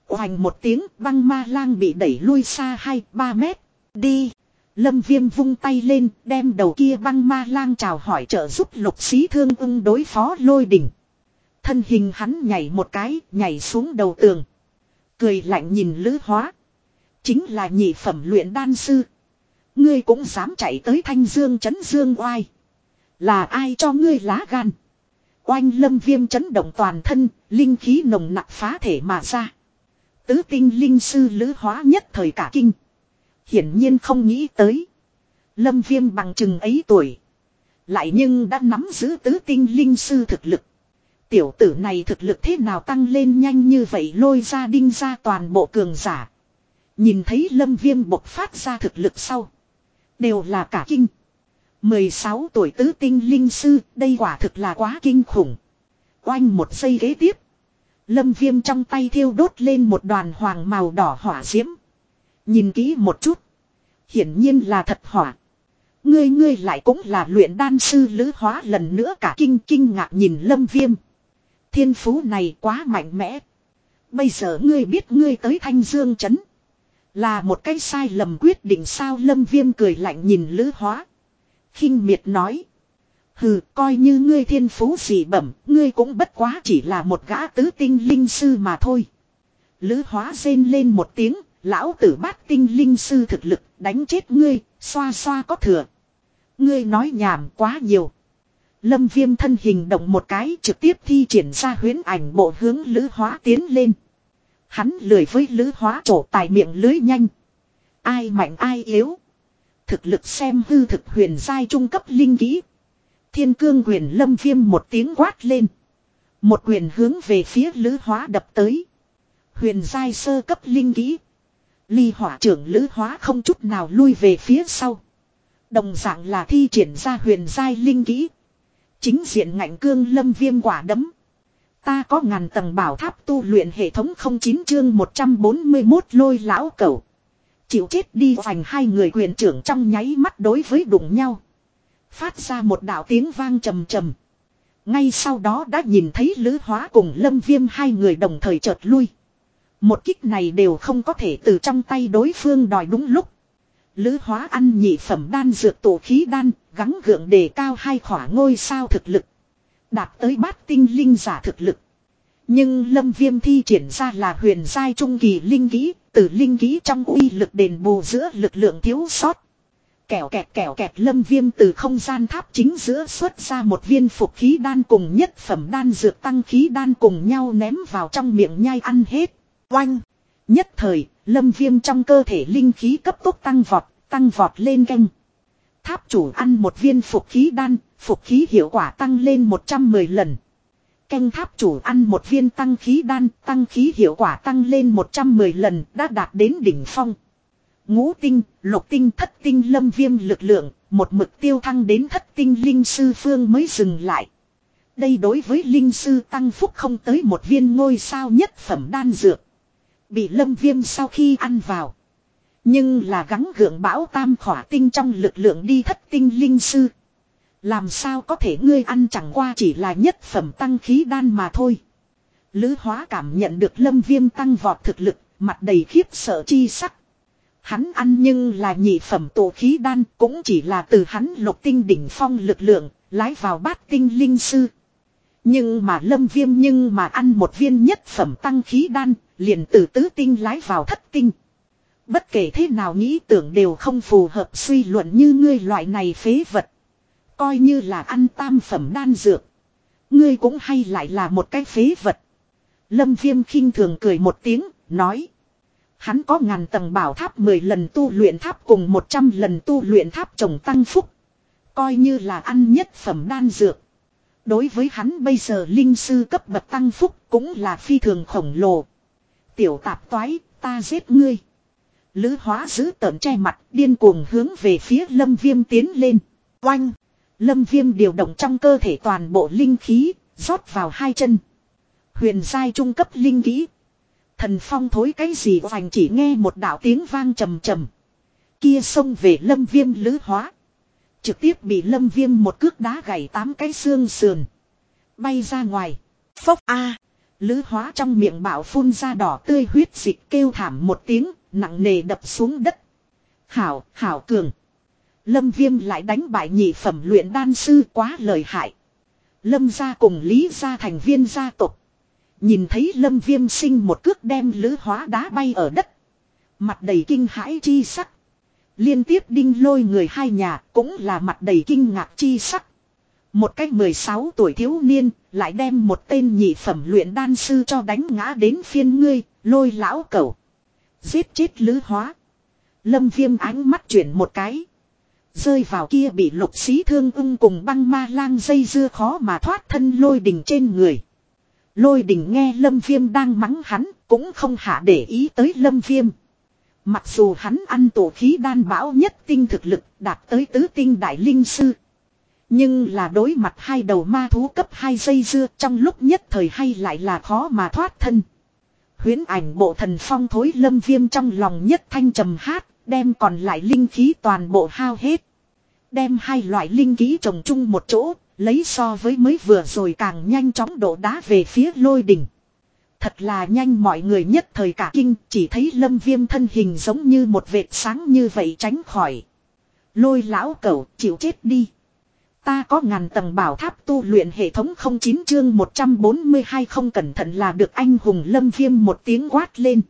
Hoành một tiếng, băng ma lang bị đẩy lui xa 2-3 mét. Đi. Lâm viêm vung tay lên, đem đầu kia băng ma lang chào hỏi trợ giúp lục xí thương ưng đối phó lôi đỉnh. Thân hình hắn nhảy một cái, nhảy xuống đầu tường. Cười lạnh nhìn lữ hóa. Chính là nhị phẩm luyện đan sư. Ngươi cũng dám chạy tới thanh dương chấn dương oai. Là ai cho ngươi lá gan. Oanh lâm viêm chấn động toàn thân, linh khí nồng nặc phá thể mà ra. Tứ tinh linh sư lữ hóa nhất thời cả kinh. Hiển nhiên không nghĩ tới. Lâm viêm bằng chừng ấy tuổi. Lại nhưng đã nắm giữ tứ tinh linh sư thực lực. Tiểu tử này thực lực thế nào tăng lên nhanh như vậy lôi ra đinh ra toàn bộ cường giả. Nhìn thấy lâm viêm bộc phát ra thực lực sau. Đều là cả kinh. 16 tuổi tứ tinh linh sư, đây quả thực là quá kinh khủng. Oanh một giây ghế tiếp. Lâm viêm trong tay thiêu đốt lên một đoàn hoàng màu đỏ hỏa diễm. Nhìn kỹ một chút. Hiển nhiên là thật hỏa. Ngươi ngươi lại cũng là luyện đan sư lữ hóa lần nữa cả kinh kinh ngạc nhìn lâm viêm. Thiên phú này quá mạnh mẽ. Bây giờ ngươi biết ngươi tới thanh dương chấn. Là một cái sai lầm quyết định sao lâm viêm cười lạnh nhìn lữ hóa khinh miệt nói. Hừ, coi như ngươi thiên phú gì bẩm, ngươi cũng bất quá chỉ là một gã tứ tinh linh sư mà thôi. Lữ hóa rên lên một tiếng, lão tử bát tinh linh sư thực lực, đánh chết ngươi, xoa xoa có thừa. Ngươi nói nhảm quá nhiều. Lâm viêm thân hình động một cái trực tiếp thi triển ra huyến ảnh bộ hướng lữ hóa tiến lên. Hắn lười với lữ hóa trổ tài miệng lưới nhanh. Ai mạnh ai yếu. Thực lực xem hư thực huyền dai trung cấp linh kỹ. Thiên cương quyền lâm viêm một tiếng quát lên. Một quyền hướng về phía lữ hóa đập tới. Huyền giai sơ cấp linh kỹ. Ly hỏa trưởng lữ hóa không chút nào lui về phía sau. Đồng dạng là thi triển ra huyền giai linh kỹ. Chính diện ngạnh cương lâm viêm quả đấm. Ta có ngàn tầng bảo tháp tu luyện hệ thống 09 chương 141 lôi lão cẩu. Chịu chết đi vành hai người quyền trưởng trong nháy mắt đối với đụng nhau. Phát ra một đạo tiếng vang trầm trầm. Ngay sau đó đã nhìn thấy Lữ Hóa cùng Lâm Viêm hai người đồng thời chợt lui. Một kích này đều không có thể từ trong tay đối phương đòi đúng lúc. Lữ Hóa ăn nhị phẩm đan dược tổ khí đan, gắng gượng đề cao hai khỏa ngôi sao thực lực. Đạt tới bát tinh linh giả thực lực. Nhưng lâm viêm thi triển ra là huyền giai trung kỳ linh kỹ, từ linh kỹ trong uy lực đền bù giữa lực lượng thiếu sót kẹo kẹt kẹo kẹt lâm viêm từ không gian tháp chính giữa xuất ra một viên phục khí đan cùng nhất phẩm đan dược tăng khí đan cùng nhau ném vào trong miệng nhai ăn hết. Oanh! Nhất thời, lâm viêm trong cơ thể linh khí cấp tốc tăng vọt, tăng vọt lên canh. Tháp chủ ăn một viên phục khí đan, phục khí hiệu quả tăng lên 110 lần. Canh tháp chủ ăn một viên tăng khí đan, tăng khí hiệu quả tăng lên 110 lần, đã đạt đến đỉnh phong. Ngũ tinh, lục tinh thất tinh lâm viêm lực lượng, một mực tiêu thăng đến thất tinh linh sư phương mới dừng lại. Đây đối với linh sư tăng phúc không tới một viên ngôi sao nhất phẩm đan dược. Bị lâm viêm sau khi ăn vào. Nhưng là gắng gượng bão tam khỏa tinh trong lực lượng đi thất tinh linh sư. Làm sao có thể ngươi ăn chẳng qua chỉ là nhất phẩm tăng khí đan mà thôi. Lữ hóa cảm nhận được lâm viêm tăng vọt thực lực, mặt đầy khiếp sợ chi sắc. Hắn ăn nhưng là nhị phẩm tổ khí đan cũng chỉ là từ hắn lục tinh đỉnh phong lực lượng, lái vào bát tinh linh sư. Nhưng mà lâm viêm nhưng mà ăn một viên nhất phẩm tăng khí đan, liền từ tứ tinh lái vào thất tinh. Bất kể thế nào nghĩ tưởng đều không phù hợp suy luận như ngươi loại này phế vật. Coi như là ăn tam phẩm đan dược. Ngươi cũng hay lại là một cái phế vật. Lâm viêm khinh thường cười một tiếng, nói. Hắn có ngàn tầng bảo tháp 10 lần tu luyện tháp cùng 100 lần tu luyện tháp trồng tăng phúc. Coi như là ăn nhất phẩm đan dược. Đối với hắn bây giờ linh sư cấp bậc tăng phúc cũng là phi thường khổng lồ. Tiểu tạp toái, ta giết ngươi. Lữ hóa giữ tợn che mặt điên cuồng hướng về phía lâm viêm tiến lên. Oanh! Lâm viêm điều động trong cơ thể toàn bộ linh khí, rót vào hai chân. Huyền giai trung cấp linh khí. Thần phong thối cái gì vành chỉ nghe một đạo tiếng vang trầm trầm. Kia xông về lâm viêm lứ hóa. Trực tiếp bị lâm viêm một cước đá gãy tám cái xương sườn. Bay ra ngoài. Phốc A. Lứ hóa trong miệng bảo phun ra đỏ tươi huyết dịch kêu thảm một tiếng, nặng nề đập xuống đất. Hảo, hảo cường. Lâm viêm lại đánh bại nhị phẩm luyện đan sư quá lời hại. Lâm gia cùng Lý gia thành viên gia tộc Nhìn thấy lâm viêm sinh một cước đem lứ hóa đá bay ở đất. Mặt đầy kinh hãi chi sắc. Liên tiếp đinh lôi người hai nhà cũng là mặt đầy kinh ngạc chi sắc. Một cách 16 tuổi thiếu niên lại đem một tên nhị phẩm luyện đan sư cho đánh ngã đến phiên ngươi, lôi lão cẩu. Giết chết lứ hóa. Lâm viêm ánh mắt chuyển một cái. Rơi vào kia bị lục xí thương ung cùng băng ma lang dây dưa khó mà thoát thân lôi đình trên người. Lôi đình nghe lâm viêm đang mắng hắn cũng không hạ để ý tới lâm viêm. Mặc dù hắn ăn tổ khí đan bão nhất tinh thực lực đạt tới tứ tinh đại linh sư. Nhưng là đối mặt hai đầu ma thú cấp hai dây dưa trong lúc nhất thời hay lại là khó mà thoát thân. Huyến ảnh bộ thần phong thối lâm viêm trong lòng nhất thanh trầm hát, đem còn lại linh khí toàn bộ hao hết. Đem hai loại linh khí trồng chung một chỗ, lấy so với mới vừa rồi càng nhanh chóng đổ đá về phía lôi đỉnh. Thật là nhanh mọi người nhất thời cả kinh, chỉ thấy lâm viêm thân hình giống như một vệt sáng như vậy tránh khỏi. Lôi lão cẩu, chịu chết đi. Ta có ngàn tầng bảo tháp tu luyện hệ thống 09 chương 142 không cẩn thận là được anh hùng lâm viêm một tiếng quát lên.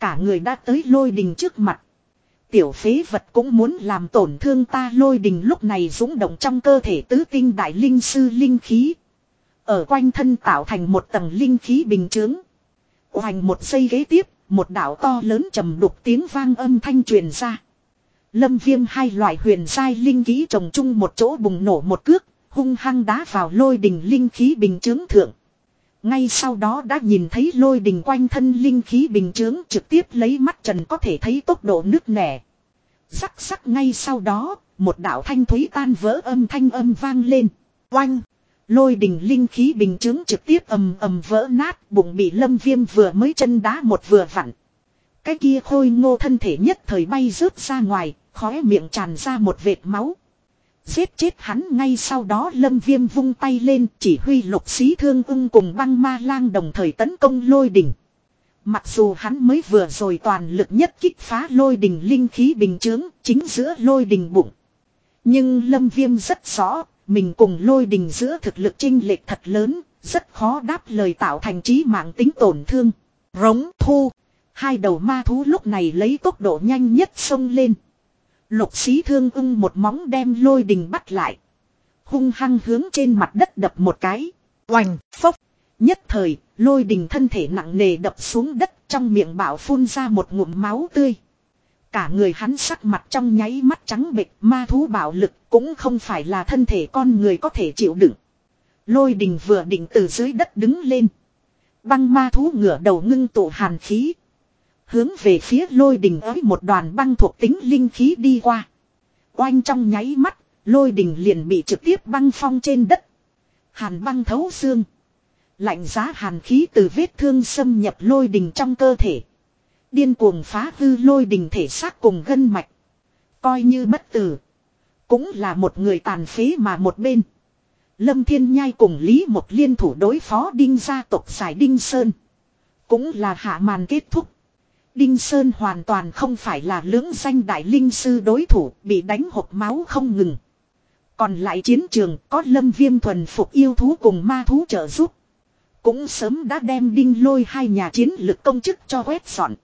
Cả người đã tới lôi đình trước mặt. Tiểu phế vật cũng muốn làm tổn thương ta lôi đình lúc này dũng động trong cơ thể tứ tinh đại linh sư linh khí. Ở quanh thân tạo thành một tầng linh khí bình chướng. Hoành một giây ghế tiếp, một đảo to lớn trầm đục tiếng vang âm thanh truyền ra. Lâm viêm hai loại huyền sai linh khí trồng chung một chỗ bùng nổ một cước, hung hăng đá vào lôi đình linh khí bình chướng thượng. Ngay sau đó đã nhìn thấy lôi đình quanh thân linh khí bình chướng trực tiếp lấy mắt trần có thể thấy tốc độ nước nẻ. Sắc sắc ngay sau đó, một đạo thanh thúy tan vỡ âm thanh âm vang lên. Oanh! Lôi đình linh khí bình chướng trực tiếp ầm ầm vỡ nát, bụng bị lâm viêm vừa mới chân đá một vừa vặn. Cái kia khôi ngô thân thể nhất thời bay rớt ra ngoài, khóe miệng tràn ra một vệt máu. Giết chết hắn ngay sau đó lâm viêm vung tay lên chỉ huy lục xí thương ưng cùng băng ma lang đồng thời tấn công lôi đỉnh. Mặc dù hắn mới vừa rồi toàn lực nhất kích phá lôi đình linh khí bình chướng chính giữa lôi đình bụng. Nhưng lâm viêm rất rõ, mình cùng lôi đình giữa thực lực chinh lệch thật lớn, rất khó đáp lời tạo thành trí mạng tính tổn thương. Rống thu, hai đầu ma thú lúc này lấy tốc độ nhanh nhất xông lên. Lục xí thương ưng một móng đem lôi đình bắt lại. Hung hăng hướng trên mặt đất đập một cái. Oành, phốc. Nhất thời, lôi đình thân thể nặng nề đập xuống đất trong miệng bảo phun ra một ngụm máu tươi. Cả người hắn sắc mặt trong nháy mắt trắng bệch ma thú bạo lực cũng không phải là thân thể con người có thể chịu đựng. Lôi đình vừa định từ dưới đất đứng lên. Băng ma thú ngửa đầu ngưng tụ hàn khí. Hướng về phía lôi đình ấy một đoàn băng thuộc tính linh khí đi qua. Oanh trong nháy mắt, lôi đình liền bị trực tiếp băng phong trên đất. Hàn băng thấu xương. Lạnh giá hàn khí từ vết thương xâm nhập lôi đình trong cơ thể. Điên cuồng phá hư lôi đình thể xác cùng gân mạch. Coi như bất tử. Cũng là một người tàn phế mà một bên. Lâm Thiên Nhai cùng Lý một liên thủ đối phó Đinh gia tộc giải Đinh Sơn. Cũng là hạ màn kết thúc. Đinh Sơn hoàn toàn không phải là lưỡng danh đại linh sư đối thủ, bị đánh hộp máu không ngừng. Còn lại chiến trường, có lâm viêm thuần phục yêu thú cùng ma thú trợ giúp. Cũng sớm đã đem đinh lôi hai nhà chiến lực công chức cho quét dọn.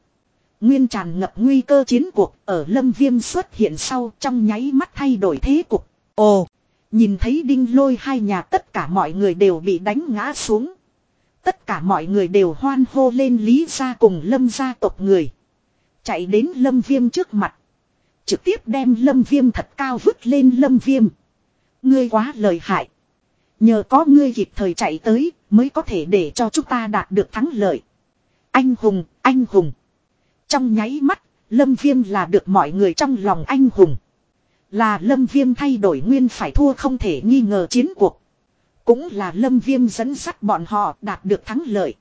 Nguyên tràn ngập nguy cơ chiến cuộc, ở lâm viêm xuất hiện sau, trong nháy mắt thay đổi thế cục. Ồ! Nhìn thấy đinh lôi hai nhà tất cả mọi người đều bị đánh ngã xuống. Tất cả mọi người đều hoan hô lên lý gia cùng lâm gia tộc người. Chạy đến lâm viêm trước mặt. Trực tiếp đem lâm viêm thật cao vứt lên lâm viêm. Ngươi quá lợi hại. Nhờ có ngươi kịp thời chạy tới mới có thể để cho chúng ta đạt được thắng lợi. Anh hùng, anh hùng. Trong nháy mắt, Lâm Viêm là được mọi người trong lòng anh hùng. Là Lâm Viêm thay đổi nguyên phải thua không thể nghi ngờ chiến cuộc. Cũng là Lâm Viêm dẫn dắt bọn họ đạt được thắng lợi.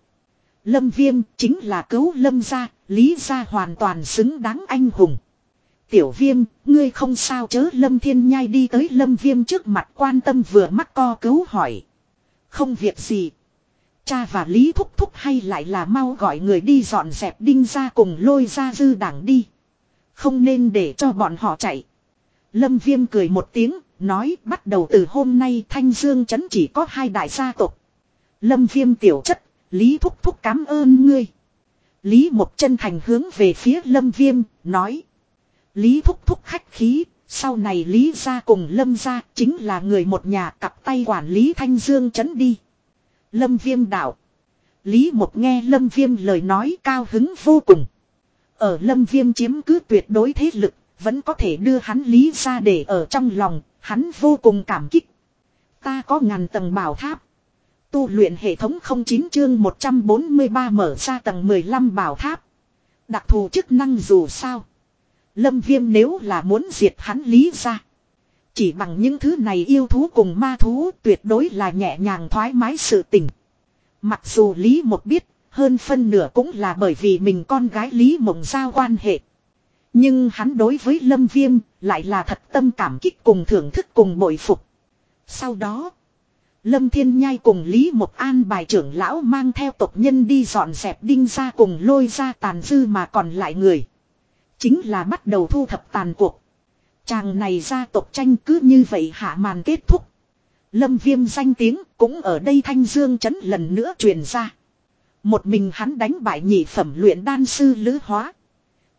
Lâm Viêm chính là cứu Lâm gia, Lý gia hoàn toàn xứng đáng anh hùng. Tiểu viêm, ngươi không sao chớ lâm thiên nhai đi tới lâm viêm trước mặt quan tâm vừa mắc co cứu hỏi. Không việc gì. Cha và Lý Thúc Thúc hay lại là mau gọi người đi dọn dẹp đinh ra cùng lôi ra dư đảng đi. Không nên để cho bọn họ chạy. Lâm Viêm cười một tiếng, nói bắt đầu từ hôm nay Thanh Dương Trấn chỉ có hai đại gia tộc. Lâm Viêm tiểu chất, Lý Thúc Thúc cảm ơn ngươi. Lý một chân thành hướng về phía Lâm Viêm, nói. Lý Thúc Thúc khách khí, sau này Lý ra cùng Lâm ra chính là người một nhà cặp tay quản lý Thanh Dương Trấn đi. Lâm Viêm đạo. Lý một nghe Lâm Viêm lời nói cao hứng vô cùng. Ở Lâm Viêm chiếm cứ tuyệt đối thế lực, vẫn có thể đưa hắn Lý ra để ở trong lòng, hắn vô cùng cảm kích. Ta có ngàn tầng bảo tháp. Tu luyện hệ thống 09 chương 143 mở ra tầng 15 bảo tháp. Đặc thù chức năng dù sao. Lâm Viêm nếu là muốn diệt hắn Lý ra. Chỉ bằng những thứ này yêu thú cùng ma thú tuyệt đối là nhẹ nhàng thoải mái sự tình. Mặc dù Lý Một biết, hơn phân nửa cũng là bởi vì mình con gái Lý Mộng giao quan hệ. Nhưng hắn đối với Lâm Viêm lại là thật tâm cảm kích cùng thưởng thức cùng bội phục. Sau đó, Lâm Thiên Nhai cùng Lý Mộc An bài trưởng lão mang theo tộc nhân đi dọn dẹp đinh ra cùng lôi ra tàn dư mà còn lại người. Chính là bắt đầu thu thập tàn cuộc. Chàng này gia tộc tranh cứ như vậy hạ màn kết thúc. Lâm viêm danh tiếng cũng ở đây thanh dương chấn lần nữa truyền ra. Một mình hắn đánh bại nhị phẩm luyện đan sư lữ hóa.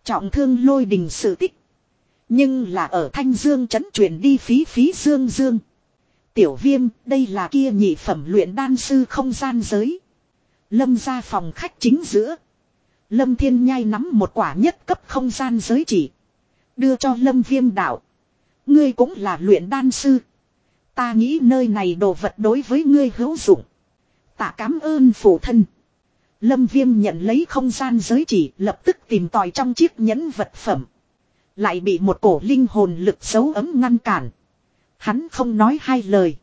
Trọng thương lôi đình sự tích. Nhưng là ở thanh dương chấn truyền đi phí phí dương dương. Tiểu viêm, đây là kia nhị phẩm luyện đan sư không gian giới. Lâm ra phòng khách chính giữa. Lâm thiên nhai nắm một quả nhất cấp không gian giới chỉ. Đưa cho lâm viêm đạo. Ngươi cũng là luyện đan sư. Ta nghĩ nơi này đồ vật đối với ngươi hữu dụng. Tạ cảm ơn phụ thân. Lâm viêm nhận lấy không gian giới chỉ, lập tức tìm tòi trong chiếc nhẫn vật phẩm. Lại bị một cổ linh hồn lực dấu ấm ngăn cản. Hắn không nói hai lời.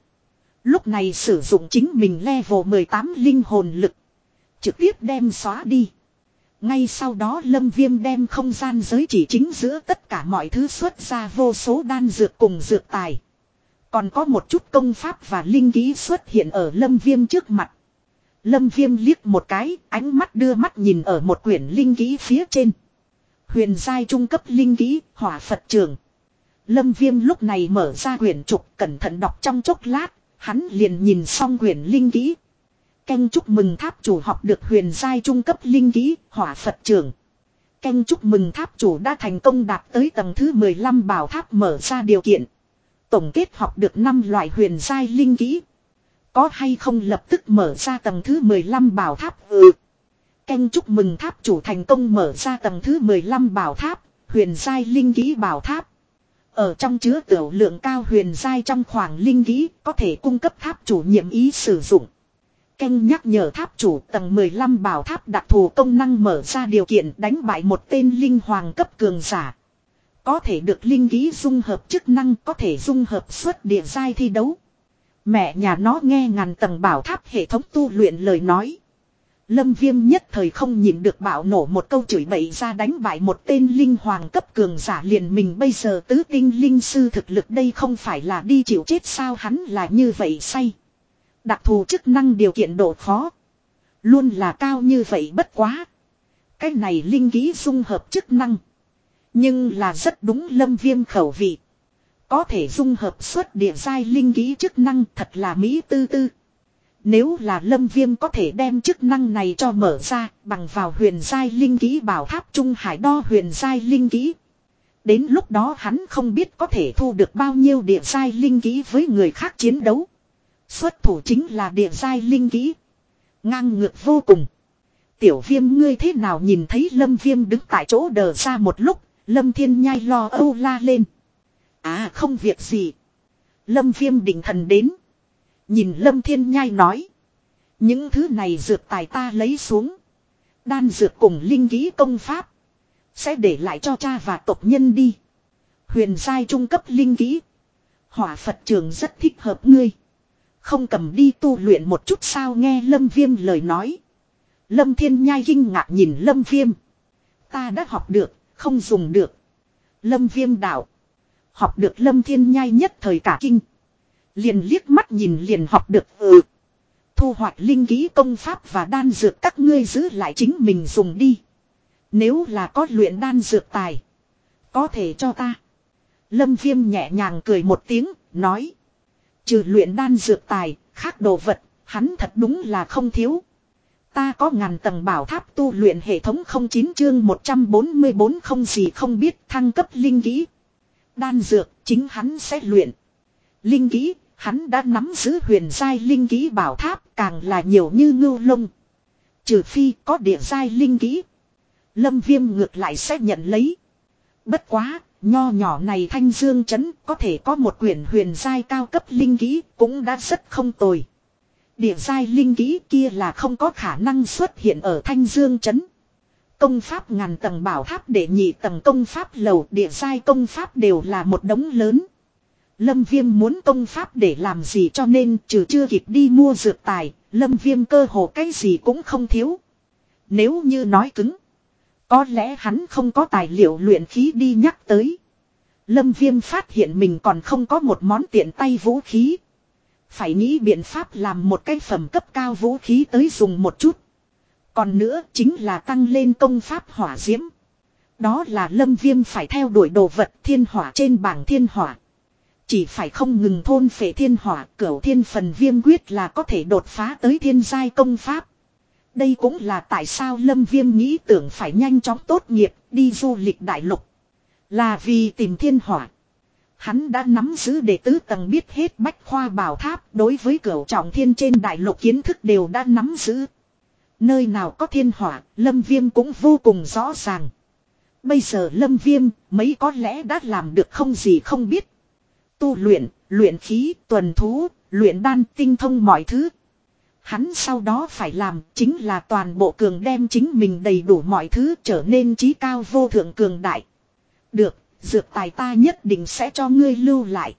Lúc này sử dụng chính mình level 18 linh hồn lực. Trực tiếp đem xóa đi. Ngay sau đó lâm viêm đem không gian giới chỉ chính giữa tất cả mọi thứ xuất ra vô số đan dược cùng dược tài. Còn có một chút công pháp và linh ký xuất hiện ở lâm viêm trước mặt. Lâm viêm liếc một cái, ánh mắt đưa mắt nhìn ở một quyển linh ký phía trên. Huyền giai trung cấp linh ký, hỏa Phật trường. Lâm viêm lúc này mở ra quyển trục cẩn thận đọc trong chốc lát, hắn liền nhìn xong quyển linh ký. Canh chúc mừng tháp chủ học được huyền giai trung cấp linh ký hỏa Phật trường. Canh chúc mừng tháp chủ đã thành công đạt tới tầng thứ 15 bảo tháp mở ra điều kiện. Tổng kết học được 5 loại huyền giai linh ký. Có hay không lập tức mở ra tầng thứ 15 bảo tháp ừ. Canh chúc mừng tháp chủ thành công mở ra tầng thứ 15 bảo tháp, huyền giai linh khí bảo tháp. Ở trong chứa tiểu lượng cao huyền giai trong khoảng linh khí có thể cung cấp tháp chủ nhiệm ý sử dụng. Canh nhắc nhở tháp chủ tầng 15 bảo tháp đặc thù công năng mở ra điều kiện đánh bại một tên linh hoàng cấp cường giả. Có thể được linh ký dung hợp chức năng có thể dung hợp suốt địa giai thi đấu. Mẹ nhà nó nghe ngàn tầng bảo tháp hệ thống tu luyện lời nói. Lâm viêm nhất thời không nhìn được bảo nổ một câu chửi bậy ra đánh bại một tên linh hoàng cấp cường giả liền mình bây giờ tứ tinh linh sư thực lực đây không phải là đi chịu chết sao hắn là như vậy say. Đặc thù chức năng điều kiện độ khó. Luôn là cao như vậy bất quá. Cái này linh ký dung hợp chức năng. Nhưng là rất đúng lâm viêm khẩu vị. Có thể dung hợp suốt địa giai linh ký chức năng thật là mỹ tư tư. Nếu là lâm viêm có thể đem chức năng này cho mở ra bằng vào huyền giai linh ký bảo tháp trung hải đo huyền giai linh ký. Đến lúc đó hắn không biết có thể thu được bao nhiêu địa giai linh ký với người khác chiến đấu. Xuất thủ chính là địa giai linh ký. Ngang ngược vô cùng. Tiểu viêm ngươi thế nào nhìn thấy lâm viêm đứng tại chỗ đờ ra một lúc, lâm thiên nhai lo âu la lên. À không việc gì. Lâm viêm định thần đến. Nhìn lâm thiên nhai nói. Những thứ này dược tài ta lấy xuống. Đan dược cùng linh kỹ công pháp. Sẽ để lại cho cha và tộc nhân đi. Huyền giai trung cấp linh kỹ. Hỏa Phật trường rất thích hợp ngươi. Không cầm đi tu luyện một chút sao nghe Lâm Viêm lời nói. Lâm Thiên Nhai kinh ngạc nhìn Lâm Viêm. Ta đã học được, không dùng được. Lâm viêm đạo. Học được lâm thiên nhai nhất thời cả kinh. Liền liếc mắt nhìn liền học được ừ. Thu hoạch linh ký công pháp và đan dược các ngươi giữ lại chính mình dùng đi. Nếu là có luyện đan dược tài. Có thể cho ta. Lâm viêm nhẹ nhàng cười một tiếng, nói. Trừ luyện đan dược tài, khác đồ vật, hắn thật đúng là không thiếu. Ta có ngàn tầng bảo tháp tu luyện hệ thống 09 chương 144 không gì không biết thăng cấp linh kỹ. Đan dược, chính hắn sẽ luyện. Linh kỹ, hắn đã nắm giữ huyền giai linh kỹ bảo tháp càng là nhiều như ngưu lông. Trừ phi có địa giai linh kỹ. Lâm viêm ngược lại sẽ nhận lấy. Bất quá, nho nhỏ này thanh dương chấn có thể có một quyển huyền giai cao cấp linh kỹ cũng đã rất không tồi. Địa giai linh kỹ kia là không có khả năng xuất hiện ở thanh dương chấn. Công pháp ngàn tầng bảo tháp để nhị tầng công pháp lầu địa giai công pháp đều là một đống lớn. Lâm Viêm muốn công pháp để làm gì cho nên trừ chưa kịp đi mua dược tài, Lâm Viêm cơ hồ cái gì cũng không thiếu. Nếu như nói cứng, có lẽ hắn không có tài liệu luyện khí đi nhắc tới. Lâm Viêm phát hiện mình còn không có một món tiện tay vũ khí. Phải nghĩ biện pháp làm một cái phẩm cấp cao vũ khí tới dùng một chút. Còn nữa chính là tăng lên công pháp hỏa diễm. Đó là lâm viêm phải theo đuổi đồ vật thiên hỏa trên bảng thiên hỏa. Chỉ phải không ngừng thôn phệ thiên hỏa, cửu thiên phần viêm quyết là có thể đột phá tới thiên giai công pháp. Đây cũng là tại sao lâm viêm nghĩ tưởng phải nhanh chóng tốt nghiệp, đi du lịch đại lục. Là vì tìm thiên hỏa. Hắn đã nắm giữ đệ tứ tầng biết hết bách khoa bảo tháp, đối với cửu trọng thiên trên đại lục kiến thức đều đã nắm giữ. Nơi nào có thiên hỏa, lâm viêm cũng vô cùng rõ ràng. Bây giờ lâm viêm, mấy có lẽ đã làm được không gì không biết. Tu luyện, luyện khí, tuần thú, luyện đan tinh thông mọi thứ. Hắn sau đó phải làm chính là toàn bộ cường đem chính mình đầy đủ mọi thứ trở nên trí cao vô thượng cường đại. Được, dược tài ta nhất định sẽ cho ngươi lưu lại.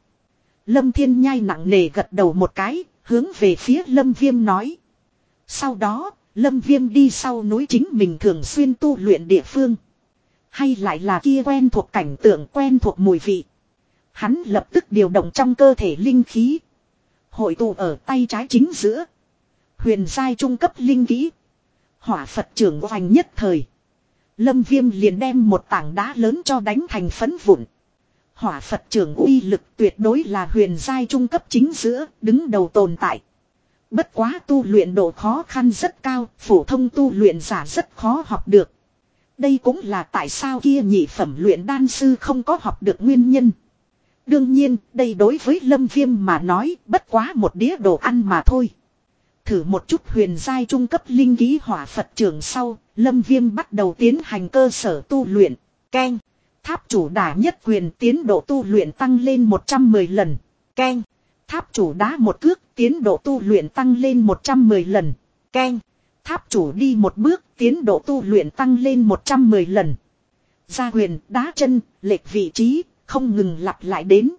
Lâm Thiên Nhai nặng nề gật đầu một cái, hướng về phía Lâm Viêm nói. Sau đó, Lâm Viêm đi sau núi chính mình thường xuyên tu luyện địa phương. Hay lại là kia quen thuộc cảnh tượng quen thuộc mùi vị. Hắn lập tức điều động trong cơ thể linh khí. Hội tụ ở tay trái chính giữa. Huyền giai trung cấp linh khí Hỏa Phật trưởng hoành nhất thời. Lâm Viêm liền đem một tảng đá lớn cho đánh thành phấn vụn. Hỏa Phật trưởng uy lực tuyệt đối là huyền giai trung cấp chính giữa, đứng đầu tồn tại. Bất quá tu luyện độ khó khăn rất cao, phổ thông tu luyện giả rất khó học được. Đây cũng là tại sao kia nhị phẩm luyện đan sư không có học được nguyên nhân. Đương nhiên, đây đối với Lâm Viêm mà nói, bất quá một đĩa đồ ăn mà thôi. Thử một chút huyền giai trung cấp linh ký hỏa Phật trưởng sau, Lâm Viêm bắt đầu tiến hành cơ sở tu luyện. Ken. Tháp chủ đà nhất quyền tiến độ tu luyện tăng lên 110 lần. Ken. Tháp chủ đá một cước tiến độ tu luyện tăng lên 110 lần. Ken. Tháp chủ đi một bước tiến độ tu luyện tăng lên 110 lần. Gia huyền đá chân, lệch vị trí, không ngừng lặp lại đến.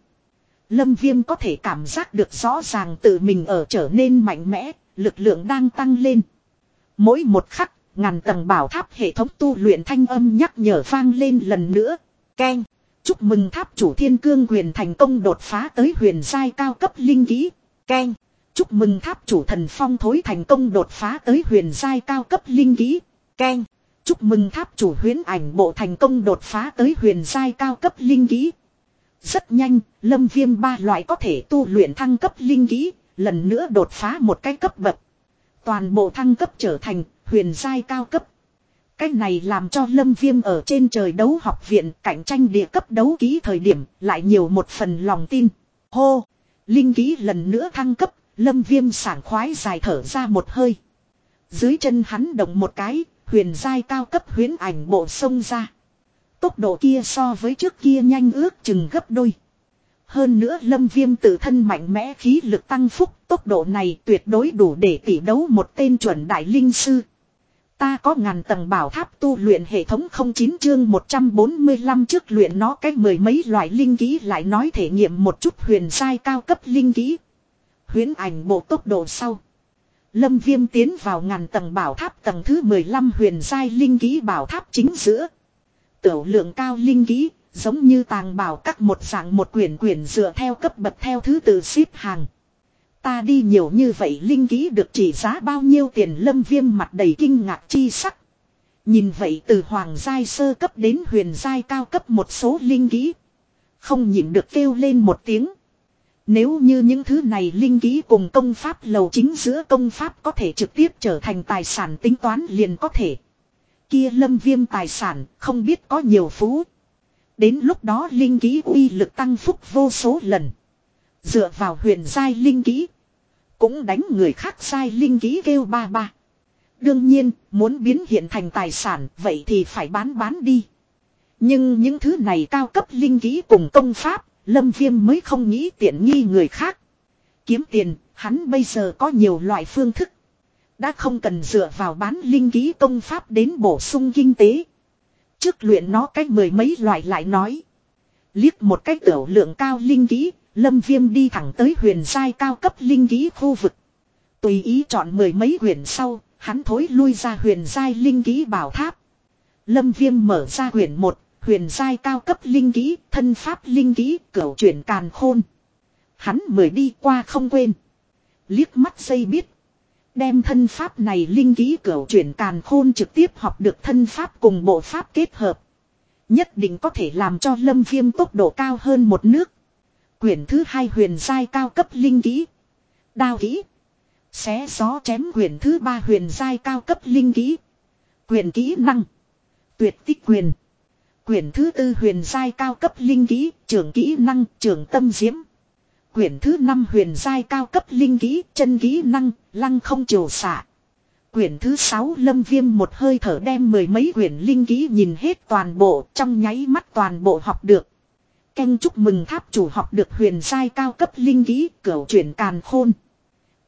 Lâm viêm có thể cảm giác được rõ ràng tự mình ở trở nên mạnh mẽ, lực lượng đang tăng lên. Mỗi một khắc, ngàn tầng bảo tháp hệ thống tu luyện thanh âm nhắc nhở vang lên lần nữa. Ken. Chúc mừng tháp chủ thiên cương huyền thành công đột phá tới huyền giai cao cấp linh kỹ. Ken. Chúc mừng tháp chủ thần phong thối thành công đột phá tới huyền giai cao cấp linh kỹ. Keng. Chúc mừng tháp chủ huyến ảnh bộ thành công đột phá tới huyền giai cao cấp linh kỹ. Rất nhanh, lâm viêm ba loại có thể tu luyện thăng cấp linh kỹ, lần nữa đột phá một cái cấp bậc. Toàn bộ thăng cấp trở thành huyền giai cao cấp. Cái này làm cho Lâm Viêm ở trên trời đấu học viện cạnh tranh địa cấp đấu ký thời điểm lại nhiều một phần lòng tin. Hô! Linh ký lần nữa thăng cấp, Lâm Viêm sảng khoái dài thở ra một hơi. Dưới chân hắn động một cái, huyền giai cao cấp huyến ảnh bộ sông ra. Tốc độ kia so với trước kia nhanh ước chừng gấp đôi. Hơn nữa lâm viêm tự thân mạnh mẽ khí lực tăng phúc, tốc độ này tuyệt đối đủ để tỷ đấu một tên chuẩn đại linh sư. Ta có ngàn tầng bảo tháp tu luyện hệ thống 09 chương 145 trước luyện nó cách mười mấy loại linh ký lại nói thể nghiệm một chút huyền sai cao cấp linh ký. Huyến ảnh bộ tốc độ sau. Lâm viêm tiến vào ngàn tầng bảo tháp tầng thứ 15 huyền sai linh Ký bảo tháp chính giữa. Tiểu lượng cao linh Ký Giống như tàng bảo các một dạng một quyển quyển dựa theo cấp bậc theo thứ tự xếp hàng. Ta đi nhiều như vậy linh ký được chỉ giá bao nhiêu tiền lâm viêm mặt đầy kinh ngạc chi sắc. Nhìn vậy từ hoàng giai sơ cấp đến huyền giai cao cấp một số linh ký. Không nhịn được kêu lên một tiếng. Nếu như những thứ này linh ký cùng công pháp lầu chính giữa công pháp có thể trực tiếp trở thành tài sản tính toán liền có thể. Kia lâm viêm tài sản không biết có nhiều phú. Đến lúc đó linh ký uy lực tăng phúc vô số lần. Dựa vào huyền giai linh ký. Cũng đánh người khác sai linh ký kêu ba ba. Đương nhiên, muốn biến hiện thành tài sản, vậy thì phải bán bán đi. Nhưng những thứ này cao cấp linh ký cùng công pháp, lâm viêm mới không nghĩ tiện nghi người khác. Kiếm tiền, hắn bây giờ có nhiều loại phương thức. Đã không cần dựa vào bán linh ký công pháp đến bổ sung kinh tế. Trước luyện nó cách mười mấy loại lại nói. Liếc một cách tiểu lượng cao linh ký, lâm viêm đi thẳng tới huyền sai cao cấp linh ký khu vực. Tùy ý chọn mười mấy huyền sau, hắn thối lui ra huyền sai linh ký bảo tháp. Lâm viêm mở ra huyền một huyền giai cao cấp linh kỹ, thân pháp linh kỹ, cửu chuyển càn khôn. Hắn mới đi qua không quên. Liếc mắt dây biết. Đem thân pháp này linh kỹ, cửu chuyển càn khôn trực tiếp học được thân pháp cùng bộ pháp kết hợp. Nhất định có thể làm cho lâm viêm tốc độ cao hơn một nước. Quyển thứ hai huyền giai cao cấp linh kỹ Đao kỹ. Xé gió chém quyển thứ ba huyền giai cao cấp linh kỹ Quyền kỹ năng. Tuyệt tích quyền. Quyển thứ tư huyền giai cao cấp linh kỹ, trưởng kỹ năng, trưởng tâm diễm. Quyển thứ năm huyền giai cao cấp linh kỹ, chân kỹ năng, lăng không Triều xạ. Quyển thứ sáu lâm viêm một hơi thở đem mười mấy quyển linh kỹ nhìn hết toàn bộ, trong nháy mắt toàn bộ học được. Canh chúc mừng tháp chủ học được huyền giai cao cấp linh kỹ, cửu chuyển càn khôn.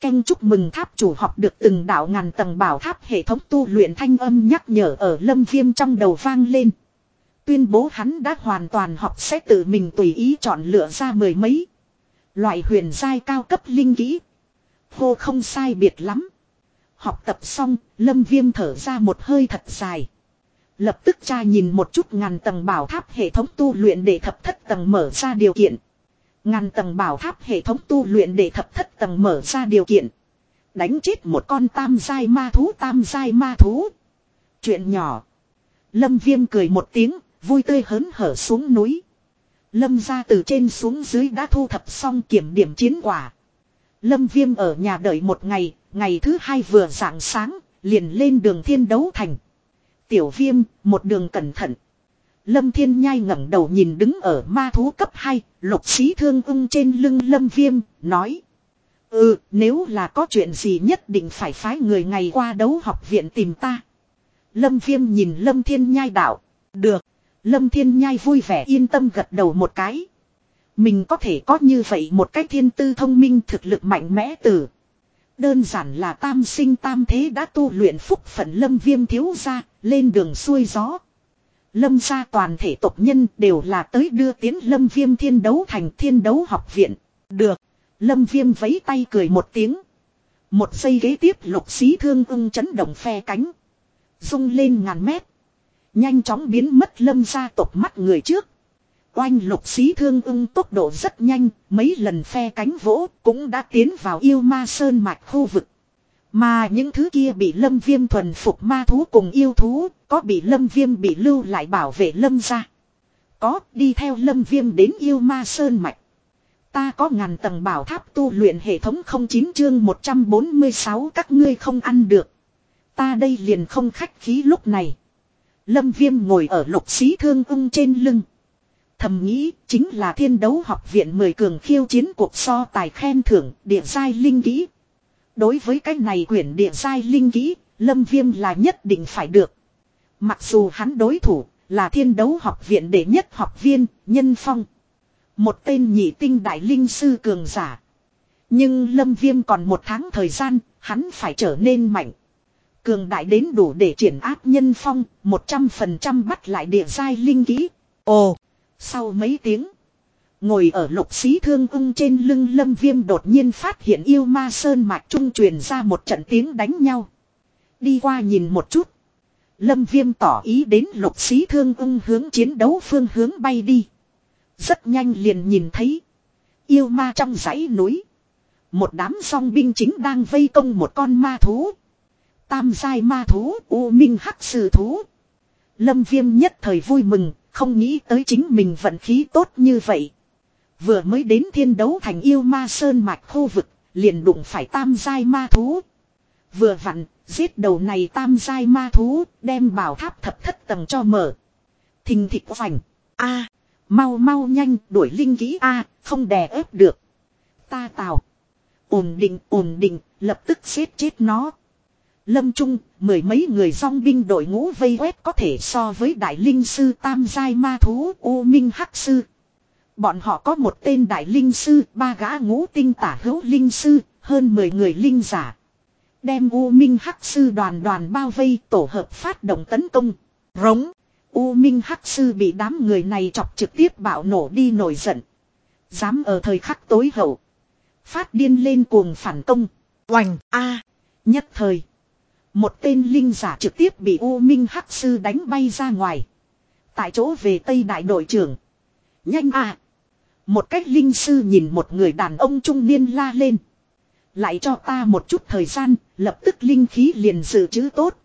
Canh chúc mừng tháp chủ học được từng đạo ngàn tầng bảo tháp hệ thống tu luyện thanh âm nhắc nhở ở lâm viêm trong đầu vang lên. Tuyên bố hắn đã hoàn toàn học sẽ tự mình tùy ý chọn lựa ra mười mấy. Loại huyền giai cao cấp linh kỹ. Hô không sai biệt lắm. Học tập xong, lâm viêm thở ra một hơi thật dài. Lập tức tra nhìn một chút ngàn tầng bảo tháp hệ thống tu luyện để thập thất tầng mở ra điều kiện. Ngàn tầng bảo tháp hệ thống tu luyện để thập thất tầng mở ra điều kiện. Đánh chết một con tam giai ma thú tam giai ma thú. Chuyện nhỏ. Lâm viêm cười một tiếng, vui tươi hớn hở xuống núi. Lâm ra từ trên xuống dưới đã thu thập xong kiểm điểm chiến quả. Lâm viêm ở nhà đợi một ngày, ngày thứ hai vừa rạng sáng, liền lên đường thiên đấu thành. Tiểu viêm, một đường cẩn thận. Lâm thiên nhai ngẩng đầu nhìn đứng ở ma thú cấp 2, lục sĩ thương ung trên lưng lâm viêm, nói. Ừ, nếu là có chuyện gì nhất định phải phái người ngày qua đấu học viện tìm ta. Lâm viêm nhìn lâm thiên nhai đạo. Được. Lâm Thiên Nhai vui vẻ yên tâm gật đầu một cái. Mình có thể có như vậy một cách thiên tư thông minh thực lực mạnh mẽ từ. Đơn giản là tam sinh tam thế đã tu luyện phúc phận lâm viêm thiếu ra, lên đường xuôi gió. Lâm gia toàn thể tộc nhân đều là tới đưa tiến lâm viêm thiên đấu thành thiên đấu học viện. Được. Lâm viêm vấy tay cười một tiếng. Một giây ghế tiếp lục xí thương ưng chấn động phe cánh. Rung lên ngàn mét. Nhanh chóng biến mất lâm gia tộc mắt người trước. Oanh lục xí thương ưng tốc độ rất nhanh, mấy lần phe cánh vỗ cũng đã tiến vào yêu ma sơn mạch khu vực. Mà những thứ kia bị lâm viêm thuần phục ma thú cùng yêu thú, có bị lâm viêm bị lưu lại bảo vệ lâm gia. Có đi theo lâm viêm đến yêu ma sơn mạch. Ta có ngàn tầng bảo tháp tu luyện hệ thống 09 chương 146 các ngươi không ăn được. Ta đây liền không khách khí lúc này. Lâm Viêm ngồi ở lục xí thương ung trên lưng. Thầm nghĩ chính là thiên đấu học viện mười cường khiêu chiến cuộc so tài khen thưởng địa giai linh kỹ. Đối với cái này quyển địa giai linh kỹ, Lâm Viêm là nhất định phải được. Mặc dù hắn đối thủ là thiên đấu học viện đệ nhất học viên, nhân phong. Một tên nhị tinh đại linh sư cường giả. Nhưng Lâm Viêm còn một tháng thời gian, hắn phải trở nên mạnh. Cường đại đến đủ để triển áp nhân phong, 100% bắt lại địa giai linh kỹ. Ồ, sau mấy tiếng, ngồi ở lục xí thương ung trên lưng lâm viêm đột nhiên phát hiện yêu ma sơn mạch trung truyền ra một trận tiếng đánh nhau. Đi qua nhìn một chút. Lâm viêm tỏ ý đến lục xí thương ung hướng chiến đấu phương hướng bay đi. Rất nhanh liền nhìn thấy. Yêu ma trong dãy núi. Một đám song binh chính đang vây công một con ma thú. Tam giai ma thú, U Minh Hắc Sư Thú. Lâm Viêm nhất thời vui mừng, không nghĩ tới chính mình vận khí tốt như vậy. Vừa mới đến thiên đấu thành yêu ma sơn mạch khu vực, liền đụng phải tam giai ma thú. Vừa vặn, giết đầu này tam giai ma thú, đem bảo tháp thập thất tầng cho mở. Thình thịt vành. a mau mau nhanh, đuổi linh kỹ a không đè ép được. Ta tào. Ổn định, ổn định, lập tức giết chết nó. Lâm Trung, mười mấy người song binh đội ngũ vây quét có thể so với đại linh sư tam giai ma thú U Minh Hắc Sư. Bọn họ có một tên đại linh sư, ba gã ngũ tinh tả hữu linh sư, hơn mười người linh giả. Đem U Minh Hắc Sư đoàn đoàn bao vây tổ hợp phát động tấn công. Rống. U Minh Hắc Sư bị đám người này chọc trực tiếp bạo nổ đi nổi giận. Dám ở thời khắc tối hậu. Phát điên lên cuồng phản công. Oành A. Nhất thời. Một tên linh giả trực tiếp bị U Minh Hắc Sư đánh bay ra ngoài. Tại chỗ về Tây Đại đội trưởng. Nhanh à. Một cách linh sư nhìn một người đàn ông trung niên la lên. Lại cho ta một chút thời gian, lập tức linh khí liền dự trữ tốt.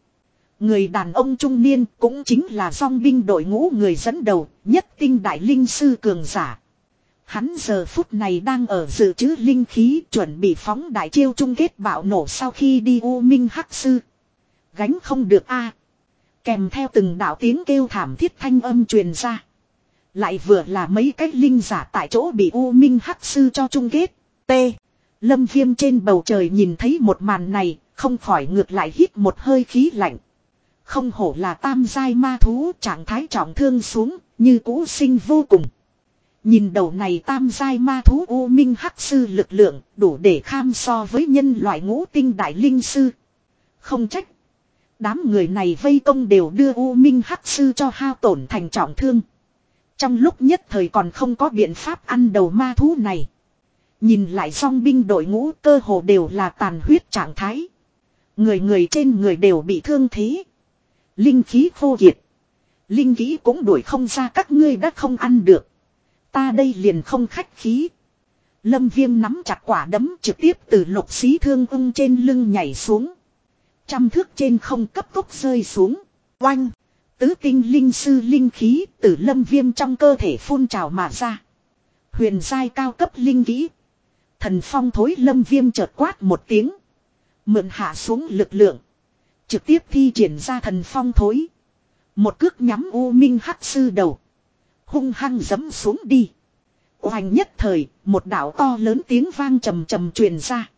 Người đàn ông trung niên cũng chính là song binh đội ngũ người dẫn đầu, nhất tinh đại linh sư cường giả. Hắn giờ phút này đang ở dự trữ linh khí chuẩn bị phóng đại chiêu chung kết bạo nổ sau khi đi U Minh Hắc Sư. Gánh không được a Kèm theo từng đạo tiếng kêu thảm thiết thanh âm truyền ra. Lại vừa là mấy cái linh giả tại chỗ bị U Minh Hắc Sư cho chung kết. T. Lâm viêm trên bầu trời nhìn thấy một màn này, không khỏi ngược lại hít một hơi khí lạnh. Không hổ là tam giai ma thú trạng thái trọng thương xuống, như cũ sinh vô cùng. Nhìn đầu này tam giai ma thú U Minh Hắc Sư lực lượng, đủ để kham so với nhân loại ngũ tinh đại linh sư. Không trách. Đám người này vây công đều đưa U Minh Hắc Sư cho hao tổn thành trọng thương. Trong lúc nhất thời còn không có biện pháp ăn đầu ma thú này. Nhìn lại song binh đội ngũ cơ hồ đều là tàn huyết trạng thái. Người người trên người đều bị thương thế. Linh khí khô kiệt. Linh khí cũng đuổi không ra các ngươi đã không ăn được. Ta đây liền không khách khí. Lâm viêm nắm chặt quả đấm trực tiếp từ lục xí thương ung trên lưng nhảy xuống. Trăm thước trên không cấp tốc rơi xuống. Oanh. Tứ tinh linh sư linh khí tử lâm viêm trong cơ thể phun trào mà ra. Huyền giai cao cấp linh kỹ. Thần phong thối lâm viêm chợt quát một tiếng. Mượn hạ xuống lực lượng. Trực tiếp thi triển ra thần phong thối. Một cước nhắm u minh hắc sư đầu. Hung hăng dấm xuống đi. Hoành nhất thời, một đảo to lớn tiếng vang trầm trầm truyền ra.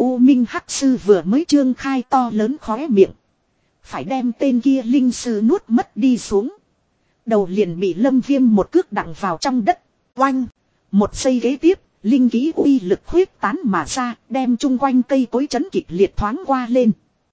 U Minh Hắc Sư vừa mới trương khai to lớn khóe miệng. Phải đem tên kia linh sư nuốt mất đi xuống. Đầu liền bị lâm viêm một cước đặng vào trong đất. Oanh. Một giây ghế tiếp, linh ký uy lực huyết tán mà ra, đem chung quanh cây cối chấn kịch liệt thoáng qua lên.